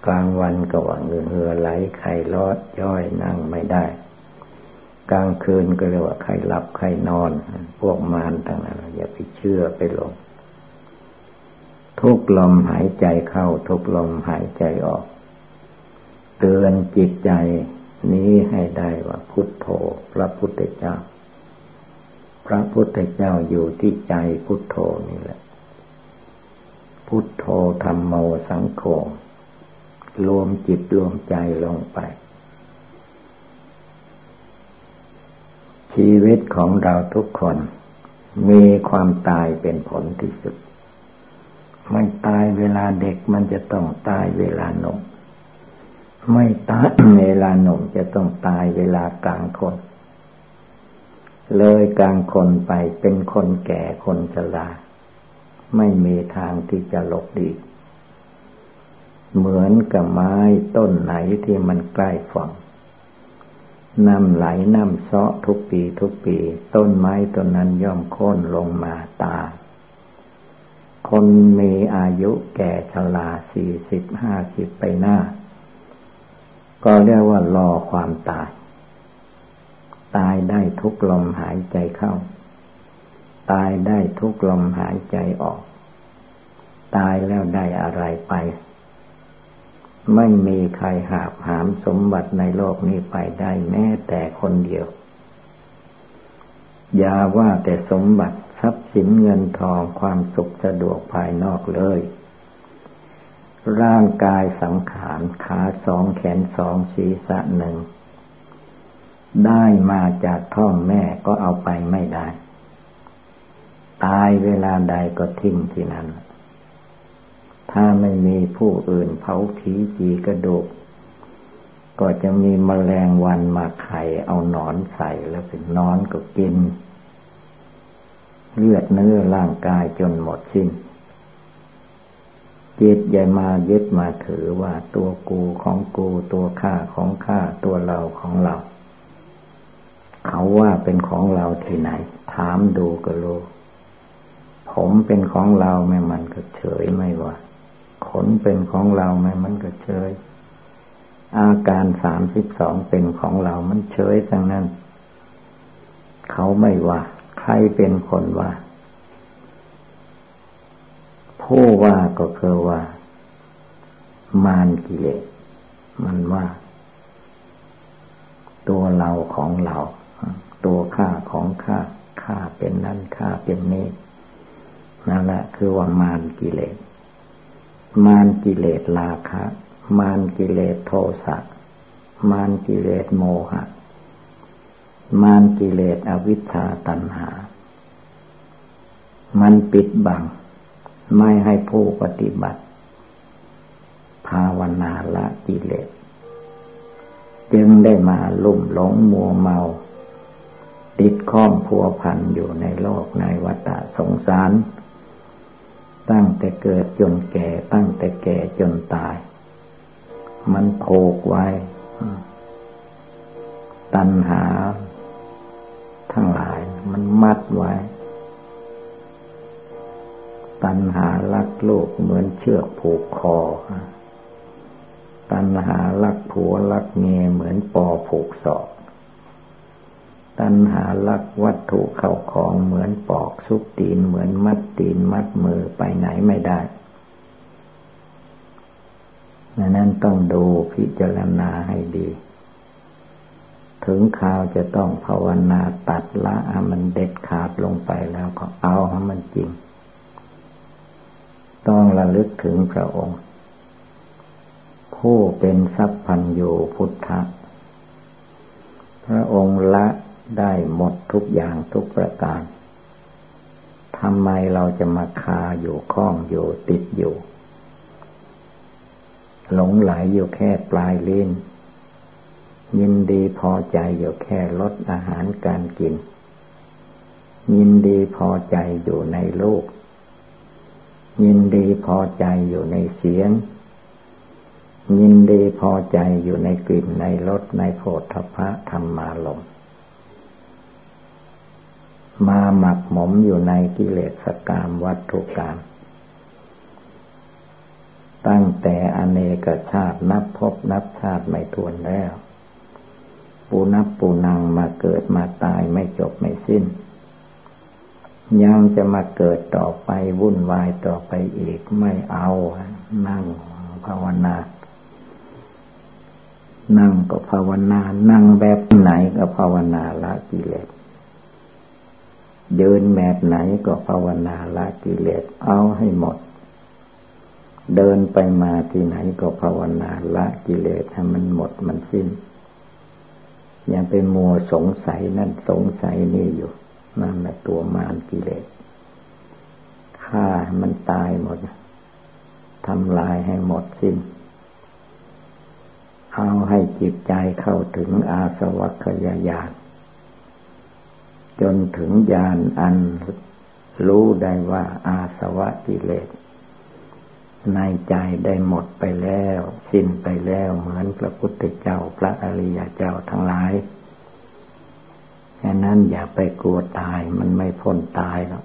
กลางวันก็ว่าเงือเหือไหลไข้รอดย่อยนั่งไม่ได้ กลางคืนก็เรียกว่าไข้หลับไข้นอน พวกมารต่างๆอย่าไปเชื่อไปหลงทุกลมหายใจเข้า ทุกลมหายใจออก เตือนจิตใจ นี้ให้ได้ว่าพุทโธพระพุทธเจ้า พระพุทธเจ้าอยู่ที่ใจพุทโธนี่แหละ พุทโธธรรมโมสังโฆรวมจิตรวมใจลงไป ชีวิตของเราทุกคน มีความตายเป็นผลที่สุดไม่ตายเวลาเด็กมันจะต้องตายเวลาหนุ่ม ไม่ตายเวลาหนุ่มจะต้องตายเวลากลางคน เลยกลางคนไปเป็นคนแก่คนชราไม่มีทางที่จะหลบดี เหมือนกับไม้ต้นไหนที่มันใกล้ฝั่งน้ำไหลน้ำเซาะทุกปีทุกปี ต้นไม้ต้นนั้นย่อมโค่นลงมาตา คนมีอายุแก่ชราสี่สิบห้าสิบไปหน้า ก็เรียกว่ารอความตาย ตายได้ทุกลมหายใจเข้า ตายได้ทุกลมหายใจออก ตายแล้วได้อะไรไป ไม่มีใครหาบหามสมบัติในโลกนี้ไปได้แม้แต่คนเดียว อย่าว่าแต่สมบัติทรัพย์สินเงินทองความสุขสะดวกภายนอกเลย ร่างกายสังขารขาสองแขนสองศีรษะหนึ่ง ได้มาจากท้องแม่ก็เอาไปไม่ได้ ตายเวลาใดก็ทิ้งที่นั้น ถ้าไม่มีผู้อื่นเผาผีจีกระดูก ก็จะมีมแมลงวันมาไข่เอาหนอนใส่แล้วเป็นนอนก็กิน เลือดเนื้อร่างกายจนหมดสิ้น จิตใหญ่มายึดมาถือว่าตัวกูของกูตัวข้าของข้าตัวเราของเรา เขาว่าเป็นของเราที่ไหน ถามดูก็รู้ผมเป็นของเราแม่มันก็เฉยไม่ว่าขนเป็นของเราแม่มันก็เฉย อาการสามสิบสองเป็นของเรามันเฉยทั้งนั้น เขาไม่ว่า ใครเป็นคนว่า ผู้ว่าก็คือว่า มานกิเลสมันว่า ตัวเราของเรา ตัวข้าของข้าข้าเป็นนั่นข้าเป็นนี้นั่นแหละคือว่ามานกิเลส มานกิเลสราคะ มานกิเลสโทสะมานกิเลสโมหะ มานกิเลสอวิชชาตัณหา มันปิดบัง ไม่ให้ผู้ปฏิบัติ ภาวนาละกิเลส จึงได้มาลุ่มหลงมัวเมา ติดข้องพัวพันอยู่ในโลกในวัฏสงสาร ตั้งแต่เกิดจนแก่ตั้งแต่แก่จนตาย มันโผกไว้ ตัณหา ทั้งหลายมันมัดไว้ ตัณหาลักโลกเหมือนเชือกผูกคอ ตัณหาลักผัวลักเมียเหมือนปอผูกศอก ตัณหาลักวัตถุเข้าของเหมือนปอกซุกตีนเหมือนมัดตีนมัดมือไปไหนไม่ได้ดังนั้นต้องดูพิจารณาให้ดี ถึงข่าวจะต้องภาวนาตัดละมันเด็ดขาดลงไปแล้วก็เอาให้มันจริง ต้องระลึกถึงพระองค์ ผู้เป็นสัพพัญญูพุทธะ พระองค์ละได้หมดทุกอย่างทุกประการทำไมเราจะมาคาอยู่ข้องอยู่ติดอยู่ หลงไหลอยู่แค่ปลายลิ้นยินดีพอใจอยู่แค่ลดอาหารการกิน ยินดีพอใจอยู่ในโลก ยินดีพอใจอยู่ในเสียง ยินดีพอใจอยู่ในกลิ่นในรสในโผฏฐพะธรรมาลมมาหมักหมมอยู่ในกิเลสกามวัตถุกรรมตั้งแต่อเนกชาตินับพบนับชาติไม่ทวนแล้ว ปูนับปูนังมาเกิดมาตายไม่จบไม่สิ้น ยังจะมาเกิดต่อไปวุ่นวายต่อไปอีกไม่เอา นั่งภาวนา นั่งก็ภาวนา นั่งแบบไหนก็ภาวนาละกิเลสเดินแบบไหนก็ภาวนาละกิเลสเอาให้หมด เดินไปมาที่ไหนก็ภาวนาละกิเลสให้มันหมดมันสิ้นยังเป็นมัวสงสัยนั่นสงสัยนี่อยู่ นั่นแหละตัวมารกิเลสฆ่ามันตายหมดทำลายให้หมดสิ้น เอาให้จิตใจเข้าถึงอาสวัคยายานจนถึงญาณอันรู้ได้ว่าอาสวะกิเลส ในใจได้หมดไปแล้ว สิ้นไปแล้วเหมือนพระพุทธเจ้าพระอริยเจ้าทั้งหลาย แค่นั้นอย่าไปกลัวตายมันไม่พ้นตายหรอก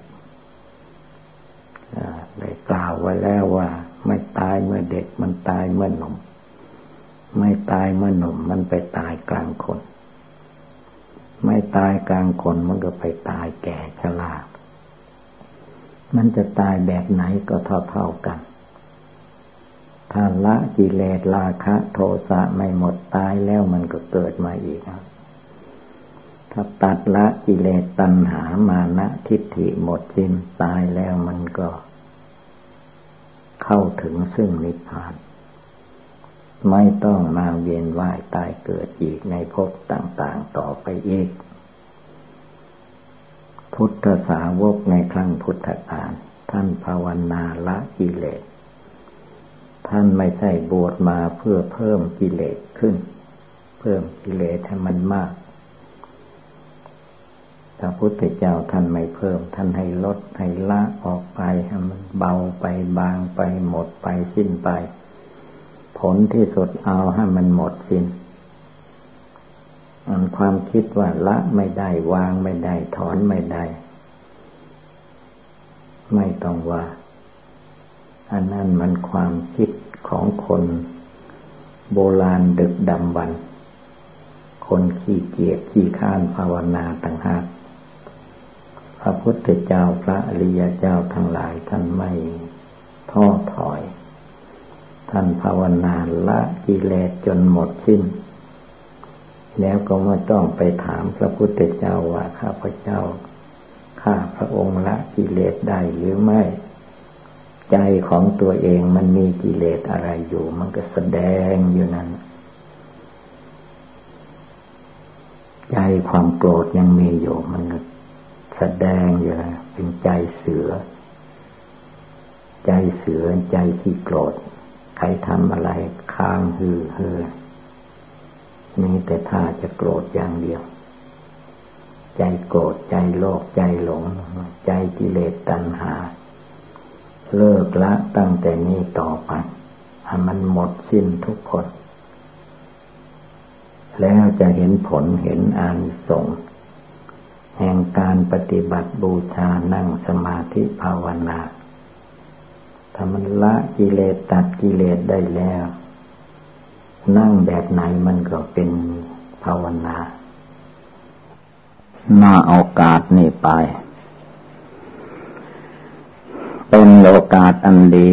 ได้กล่าวไว้แล้วว่า ไม่ตายเมื่อเด็กมันตายเมื่อหนุ่ม ไม่ตายเมื่อหนุ่มมันไปตายกลางคน ไม่ตายกลางคนมันก็ไปตายแก่ชรามันจะตายแบบไหนก็เท่าเท่ากัน ถ้าละกิเลสราคะ โทสะไม่หมดตายแล้วมันก็เกิดมาอีก ถ้าตัดละกิเลสตัณหามานะทิฏฐิหมดสิ้นตายแล้วมันก็ เข้าถึงซึ่งนิพพาน ไม่ต้องมาเวียนว่ายตายเกิดอีกในภพต่าง ๆ ต่อไปอีก พุทธสาวกในครั้งพุทธกาลท่านภาวนาละกิเลส ท่านไม่ใช่บวชมาเพื่อเพิ่มกิเลสขึ้น เพิ่มกิเลสให้มันมาก พระพุทธเจ้าท่านไม่เพิ่ม ท่านให้ลดให้ละออกไปให้มันเบาไปบางไปหมดไปสิ้นไป ผลที่สุดเอาให้มันหมดสิ้นอันความคิดว่าละไม่ได้วางไม่ได้ถอนไม่ได้ ไม่ต้องว่า อันนั้นมันความคิดของคนโบราณดึกดำบรรคนขี้เกียจขี้ข้านภาวนาต่างหาก พระพุทธเจ้าพระอริยเจ้าทั้งหลายท่านไม่ท้อถอย ท่านภาวนาละกิเลสจนหมดสิ้น แล้วก็ไม่ต้องไปถามพระพุทธเจ้าว่าข้าพเจ้าข้าพระองค์ละกิเลสได้หรือไม่ ใจของตัวเองมันมีกิเลสอะไรอยู่ มันก็แสดงอยู่นั้น ใจความโกรธยังมีอยู่มันก็ แสดงอยู่เป็นใจเสือ ใจเสือใจที่โกรธ ใครทำอะไรค้างฮือเฮอนี่แต่ถ้าจะโกรธอย่างเดียว ใจโกรธใจโลภใจหลง ใจกิเลสตัณหา เลิกละตั้งแต่นี้ต่อไปให้มันหมดสิ้นทุกคน แล้วจะเห็นผลเห็นอานิสงส์ แห่งการปฏิบัติบูชานั่งสมาธิภาวนาถ้ามันละกิเลสตัดกิเลสได้แล้ว นั่งแบบไหนมันก็เป็นภาวนาหน้าโอกาสนี่ไป เป็นโอกาสอันดี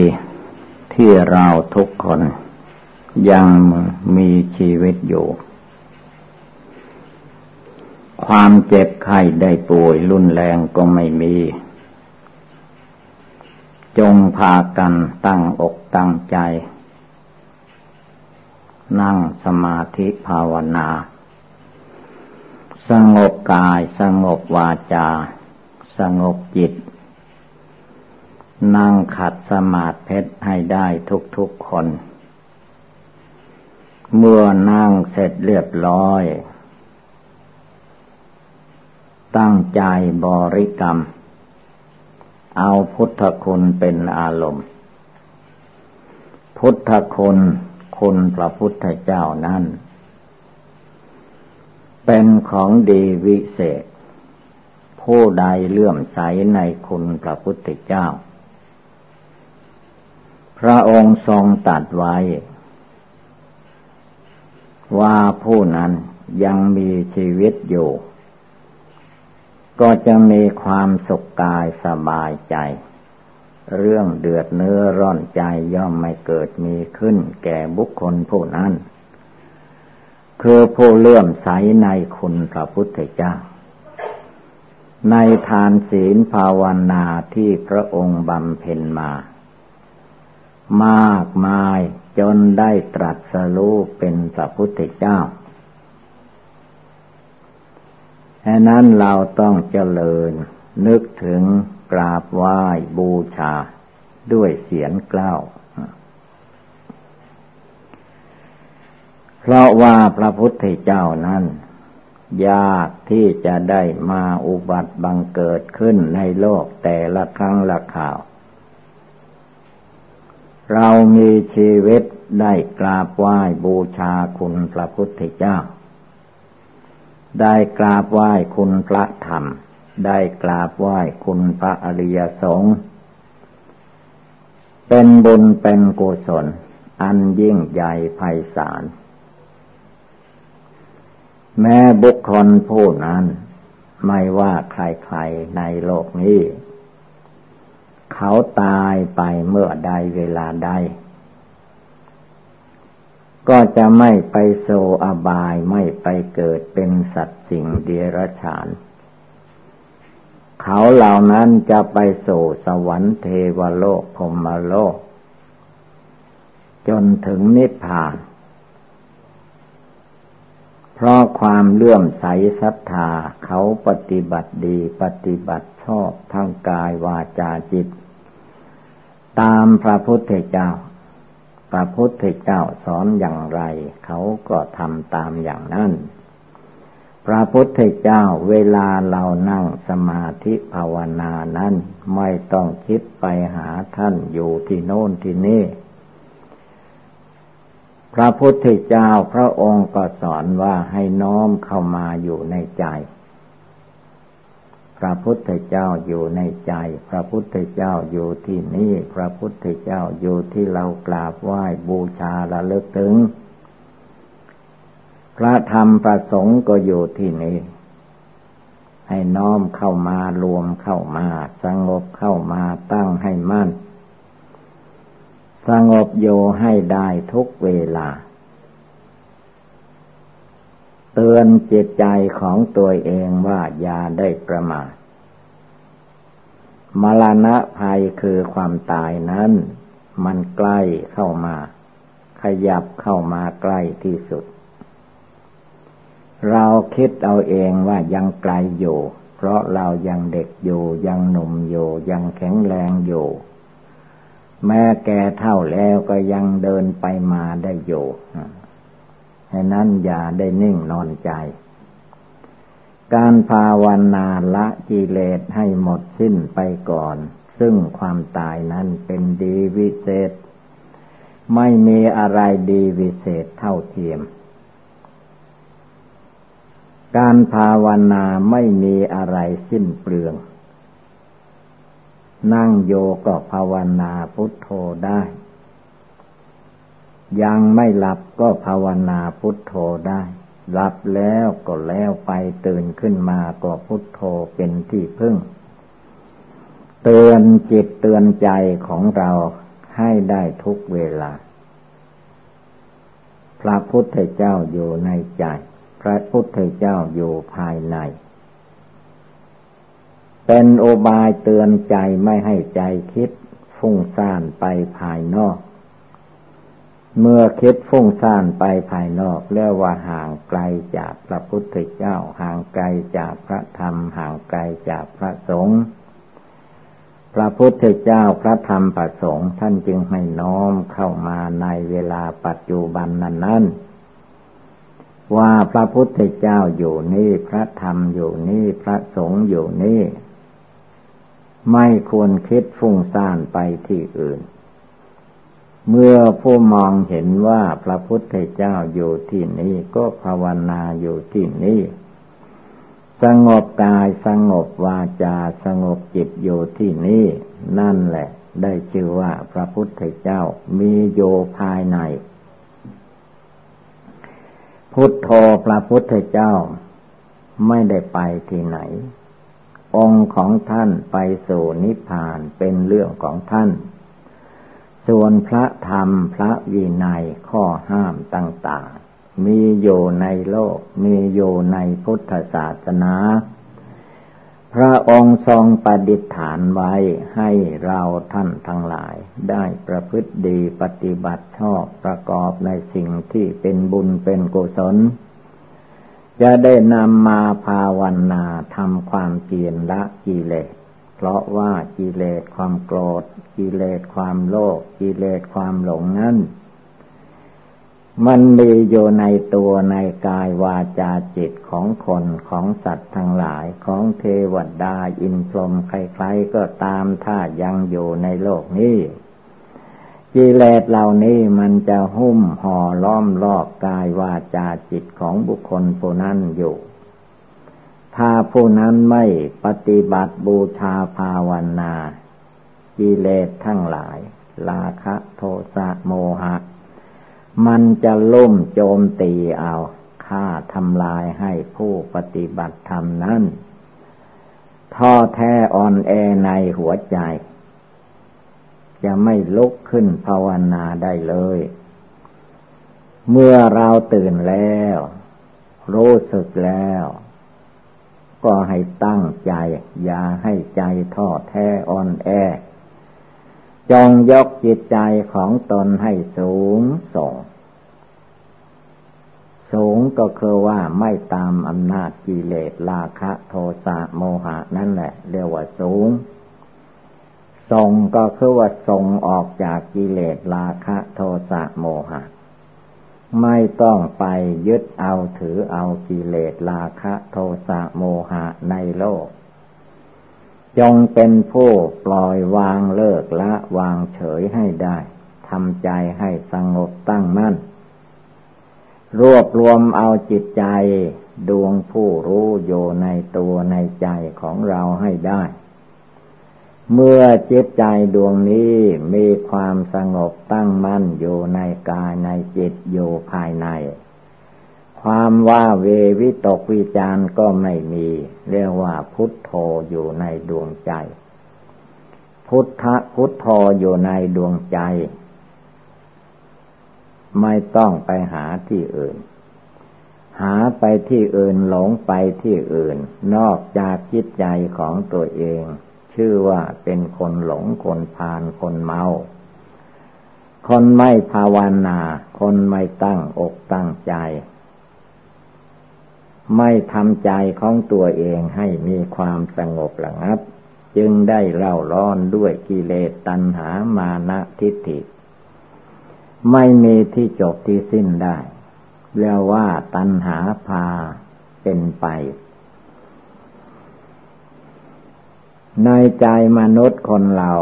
ที่เราทุกคนยังมีชีวิตอยู่ ความเจ็บไข้ได้ป่วยรุนแรงก็ไม่มี จงพากันตั้งอกตั้งใจ นั่งสมาธิภาวนา สงบกายสงบวาจา สงบจิต นั่งขัดสมาธิให้ได้ทุกๆคน เมื่อนั่งเสร็จเรียบร้อย ตั้งใจบริกรรม เอาพุทธคุณเป็นอารมณ์ พุทธคุณคุณพระพุทธเจ้านั้น เป็นของดีวิเศษ ผู้ใดเลื่อมใสในคุณพระพุทธเจ้า พระองค์ทรงตัดไว้ ว่าผู้นั้นยังมีชีวิตอยู่ ก็จะมีความสุขกายสบายใจ เรื่องเดือดเนื้อร้อนใจย่อมไม่เกิดมีขึ้นแก่บุคคลผู้นั้น คือผู้เลื่อมใสในคุณพระพุทธเจ้า ในทานศีลภาวนาที่พระองค์บำเพ็ญมา มากมายจนได้ตรัสรู้เป็นพระพุทธเจ้า แค่นั้นเราต้องเจริญ นึกถึงกราบไหว้บูชา ด้วยเสียงกล้าวเพราะว่าพระพุทธเจ้านั้น ยากที่จะได้มาอุบัติบังเกิดขึ้นในโลกแต่ละครั้งละข่าว เรามีชีวิตได้กราบไหว้บูชาคุณพระพุทธเจ้า ได้กราบไหว้คุณพระธรรม ได้กราบไหว้คุณพระอริยสงฆ์เป็นบุญเป็นกุศล อันยิ่งใหญ่ไพศาล แม้บุคคลผู้นั้น ไม่ว่าใครๆในโลกนี้ เขาตายไปเมื่อใดเวลาใด ก็จะไม่ไปโซอบายไม่ไปเกิดเป็นสัตว์สิ่งเดรัจฉาน เขาเหล่านั้นจะไปโซสวรรค์เทวโลกพมโลก จนถึงนิพพาน เพราะความเลื่อมใสศรัทธาเขาปฏิบัติดีปฏิบัติชอบทั้งกายวาจาจิต ตามพระพุทธเจ้า พระพุทธเจ้าสอนอย่างไร เขาก็ทำตามอย่างนั้น พระพุทธเจ้าเวลาเรานั่งสมาธิภาวนานั้น ไม่ต้องคิดไปหาท่านอยู่ที่โน่นที่นี่ พระพุทธเจ้าพระองค์ก็สอนว่าให้น้อมเข้ามาอยู่ในใจ พระพุทธเจ้าอยู่ในใจ พระพุทธเจ้าอยู่ที่นี่ พระพุทธเจ้าอยู่ที่เรากราบไหว้บูชาละเลิกถึง พระธรรมประสงค์ก็อยู่ที่นี่ ให้น้อมเข้ามารวมเข้ามา สงบเข้ามาตั้งให้มั่น สงบโยให้ได้ทุกเวลา เตือนจิตใจของตัวเองว่าอย่าได้ประมาทมรณะภัยคือความตายนั้น มันใกล้เข้ามา ขยับเข้ามาใกล้ที่สุด เราคิดเอาเองว่ายังไกลอยู่ เพราะเรายังเด็กอยู่ ยังหนุ่มอยู่ ยังแข็งแรงอยู่ แม้แก่เท่าแล้วก็ยังเดินไปมาได้อยู่ ฉะนั้นอย่าได้นิ่งนอนใจ การภาวนาละกิเลสให้หมดสิ้นไปก่อน ซึ่งความตายนั้นเป็นดีวิเศษ ไม่มีอะไรดีวิเศษเท่าเทียม การภาวนาไม่มีอะไรสิ้นเปลือง นั่งโยก็ภาวนาพุทโธได้ ยังไม่หลับก็ภาวนาพุทโธได้ หลับแล้วก็แล้วไปตื่นขึ้นมาก็พุทโธเป็นที่พึ่ง เตือนจิตเตือนใจของเราให้ได้ทุกเวลา พระพุทธเจ้าอยู่ในใจ พระพุทธเจ้าอยู่ภายใน เป็นโอบายเตือนใจไม่ให้ใจคิดฟุ้งซ่านไปภายนอก เมื่อคิดฟุ้งซ่านไปภายนอกเรียกว่าห่างไกลจากพระพุทธเจ้า ห่างไกลจากพระธรรม ห่างไกลจากพระสงฆ์พระพุทธเจ้าพระธรรมพระสงฆ์ท่านจึงให้น้อมเข้ามาในเวลาปัจจุบันนั้นนั้นว่าพระพุทธเจ้าอยู่นี่พระธรรมอยู่นี่พระสงฆ์อยู่นี่ ไม่ควรคิดฟุ้งซ่านไปที่อื่น เมื่อผู้มองเห็นว่าพระพุทธเจ้าอยู่ที่นี่ก็ภาวนาอยู่ที่นี่สงบกายสงบวาจาสงบจิตอยู่ที่นี่นั่นแหละ ได้ชื่อว่าพระพุทธเจ้ามีโยภายใน พุทโธพระพุทธเจ้าไม่ได้ไปที่ไหน องค์ของท่านไปสู่นิพพานเป็นเรื่องของท่าน ส่วนพระธรรมพระวินัยข้อห้ามต่างๆ มีอยู่ในโลก มีอยู่ในพุทธศาสนา พระองค์ทรงประดิษฐานไว้ให้เราท่านทั้งหลาย ได้ประพฤติดีปฏิบัติชอบประกอบในสิ่งที่เป็นบุญเป็นกุศล จะได้นำมาภาวนาทำความเกียรละกิเลสเพราะว่ากิเลสความโกรธ กิเลสความโลภกิเลสความหลงนั้นมันมีอยู่ในตัวในกายวาจาจิตของคนของสัตว์ทั้งหลายของเทวดาอินทรมใครๆก็ตามถ้ายังอยู่ในโลกนี้กิเลสเหล่านี้มันจะหุ้มห่อล้อมรอบกายวาจาจิตของบุคคลผู้นั้นอยู่ ถ้าผู้นั้นไม่ปฏิบัติบูชาภาวนา กิเลสทั้งหลายลาคะโทสะโมหะ มันจะล่มโจมตีเอาฆ่าทำลายให้ผู้ปฏิบัติธรรมนั้นท้อแท้อ่อนแอในหัวใจ จะไม่ลุกขึ้นภาวนาได้เลย เมื่อเราตื่นแล้ว รู้สึกแล้ว ก็ให้ตั้งใจ อย่าให้ใจท้อแท้อ่อนแอ จงยกจิตใจของตนให้สูงส่ง สูงก็คือว่าไม่ตามอำนาจกิเลสราคะโทสะโมหะนั่นแหละ เรียกว่าสูงส่งก็คือว่าส่งออกจากกิเลสราคะโทสะโมหะ ไม่ต้องไปยึดเอาถือเอากิเลสราคะโทสะโมหะในโลก จงเป็นผู้ปล่อยวางเลิกละวางเฉยให้ได้ทำใจให้สงบตั้งมั่น รวบรวมเอาจิตใจดวงผู้รู้อยู่ในตัวในใจของเราให้ได้ เมื่อจิตใจดวงนี้มีความสงบตั้งมั่นอยู่ในกายในจิตอยู่ภายใน ความว่าเววิตกวิจารก็ไม่มี เรียกว่าพุทโธอยู่ในดวงใจ พุทธพุทโธอยู่ในดวงใจ ไม่ต้องไปหาที่อื่น หาไปที่อื่นหลงไปที่อื่น นอกจากจิตใจของตัวเอง ชื่อว่าเป็นคนหลงคนพาลคนเมาคนไม่ภาวนา คนไม่ตั้งอกตั้งใจ ไม่ทำใจของตัวเองให้มีความสงบระงับ จึงได้เล่าร้อนด้วยกิเลสตัณหามานะทิฏฐิ ไม่มีที่จบที่สิ้นได้ เรียกว่าตัณหาพาเป็นไป ในใจมนุษย์คนเรา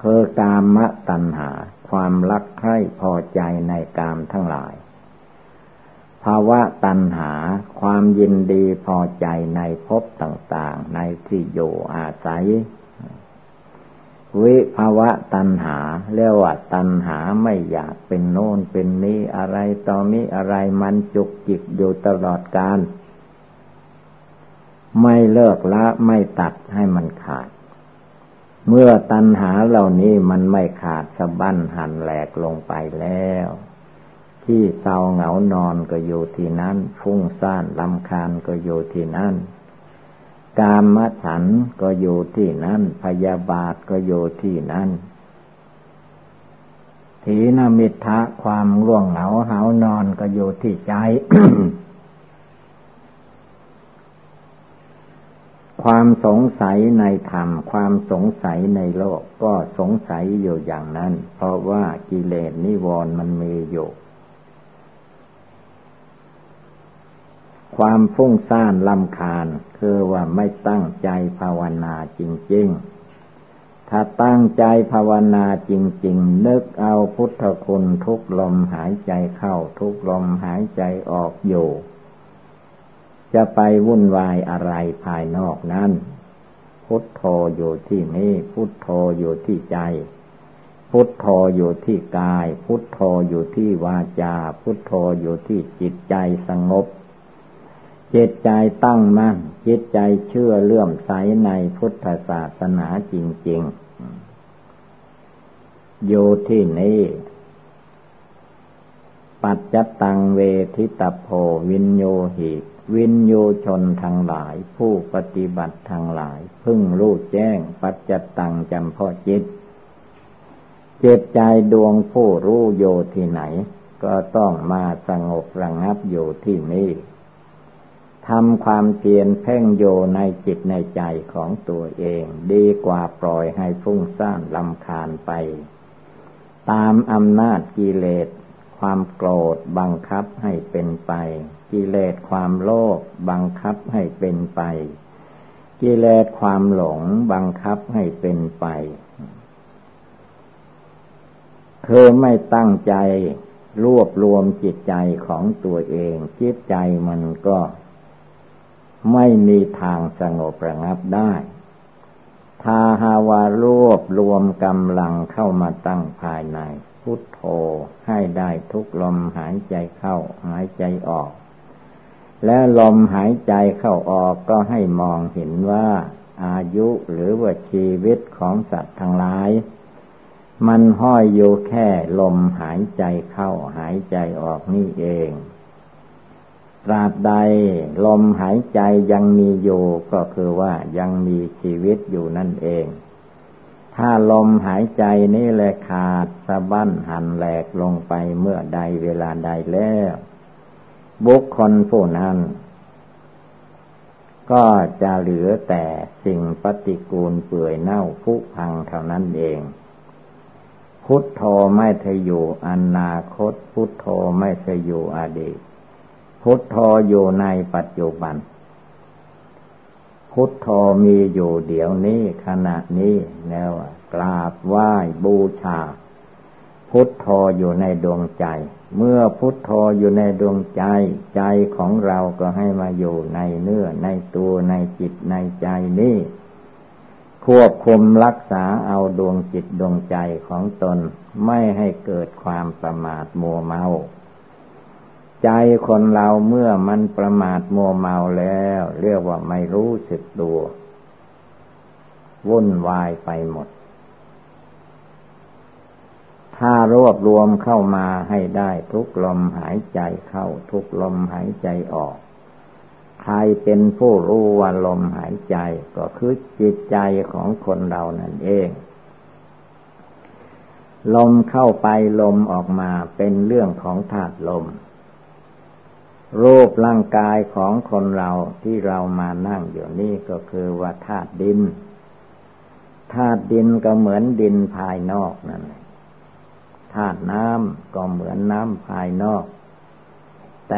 คือกามตัณหา ความรักใคร่พอใจในกามทั้งหลาย ภาวะตัณหาความยินดีพอใจในภพต่างๆ ในที่อยู่อาศัย วิภาวะตัณหาเรียกว่าตัณหาไม่อยากเป็นโน่นเป็นนี้อะไรต่อมีอะไรมันจุกจิกอยู่ตลอดกาลไม่เลิกละไม่ตัดให้มันขาด เมื่อตัณหาเหล่านี้มันไม่ขาดสะบั้นหันแหลกลงไปแล้ว ที่เศร้าเหงานอนก็อยู่ที่นั้นฟุ้งซ่านลำคาญก็อยู่ที่นั่นกามฉันก็อยู่ที่นั่น พยาบาทก็อยู่ที่นั่นถีนมิทะความร่วงเหงาเหานอนก็อยู่ที่ใจ ความสงสัยในธรรม ความสงสัยในโลกก็สงสัยอยู่อย่างนั้น เพราะว่ากิเลสนิวรณ์มันมีอยู่ ความฟุ้งซ่านลำคาญคือว่าไม่ตั้งใจภาวนาจริง ๆ ถ้าตั้งใจภาวนาจริง ๆ นึกเอาพุทธคุณทุกลมหายใจเข้าทุกลมหายใจออกอยู่ จะไปวุ่นวายอะไรภายนอกนั้น พุทโธอยู่ที่นี้พุทโธอยู่ที่ใจ พุทโธอยู่ที่กาย พุทโธอยู่ที่วาจา พุทโธอยู่ที่จิตใจสงบ จิตใจตั้งมั่นจิตใจเชื่อเลื่อมใสในพุทธศาสนาจริง ๆ อยู่ที่นี้ ปัจจตังเวทิตโพวินโยหิวินโยชนทั้งหลาย ผู้ปฏิบัติทั้งหลาย พึ่งรู้แจ้ง ปัจจตังจำพ่อจิต เจตใจดวงผู้รู้โยที่ไหน ก็ต้องมาสงบระงับอยู่ที่นี่ ทำความเพียรเพ่งโยในจิตในใจของตัวเอง ดีกว่าปล่อยให้ฟุ้งซ่านลำคาญไป ตามอำนาจกิเลส ความโกรธบังคับให้เป็นไป กิเลสความโลภบังคับให้เป็นไป กิเลสความหลงบังคับให้เป็นไปคือไม่ตั้งใจรวบรวมจิตใจของตัวเอง จิตใจมันก็ ไม่มีทางสงบระงับได้ ถ้าหาวารวบรวมกำลังเข้ามาตั้งภายใน พุทโธให้ได้ทุกลมหายใจเข้าหายใจออก แล้วลมหายใจเข้าออกก็ให้มองเห็นว่า อายุหรือว่าชีวิตของสัตว์ทั้งหลาย มันห้อยอยู่แค่ลมหายใจเข้าหายใจออกนี่เอง ตราบใดลมหายใจยังมีอยู่ก็คือว่ายังมีชีวิตอยู่นั่นเอง ถ้าลมหายใจนี่แหละขาดสะบั้นหันแหลกลงไปเมื่อใดเวลาใดแล้ว บุคคลผู้นั้น ก็จะเหลือแต่สิ่งปฏิกูลเปื่อยเน่าผุพังเท่านั้นเองพุทโธไม่ทอยู่อนาคต พุทโธไม่ทอยู่อดีต พุทโธอยู่ในปัจจุบัน พุทโธมีอยู่เดี๋ยวนี้ขณะนี้แล้วกราบไหว้บูชา พุทโธอยู่ในดวงใจ เมื่อพุทโธอยู่ในดวงใจ ใจของเราก็ให้มาอยู่ในเนื้อในตัวในจิตในใจนี้ควบคุมรักษาเอาดวงจิตดวงใจของตนไม่ให้เกิดความประมาทมัวเมา ใจคนเราเมื่อมันประมาทมัวเมาแล้ว เรียกว่าไม่รู้สึกตัว วุ่นวายไปหมด ถ้ารวบรวมเข้ามาให้ได้ทุกลมหายใจเข้า ทุกลมหายใจออก ใครเป็นผู้รู้ว่าลมหายใจก็คือจิตใจของคนเรานั่นเองลมเข้าไปลมออกมาเป็นเรื่องของธาตุลม รูปร่างกายของคนเราที่เรามานั่งอยู่นี่ก็คือว่าธาตุดินธาตุดินก็เหมือนดินภายนอกนั่นธาตุน้ำก็เหมือนน้ำภายนอก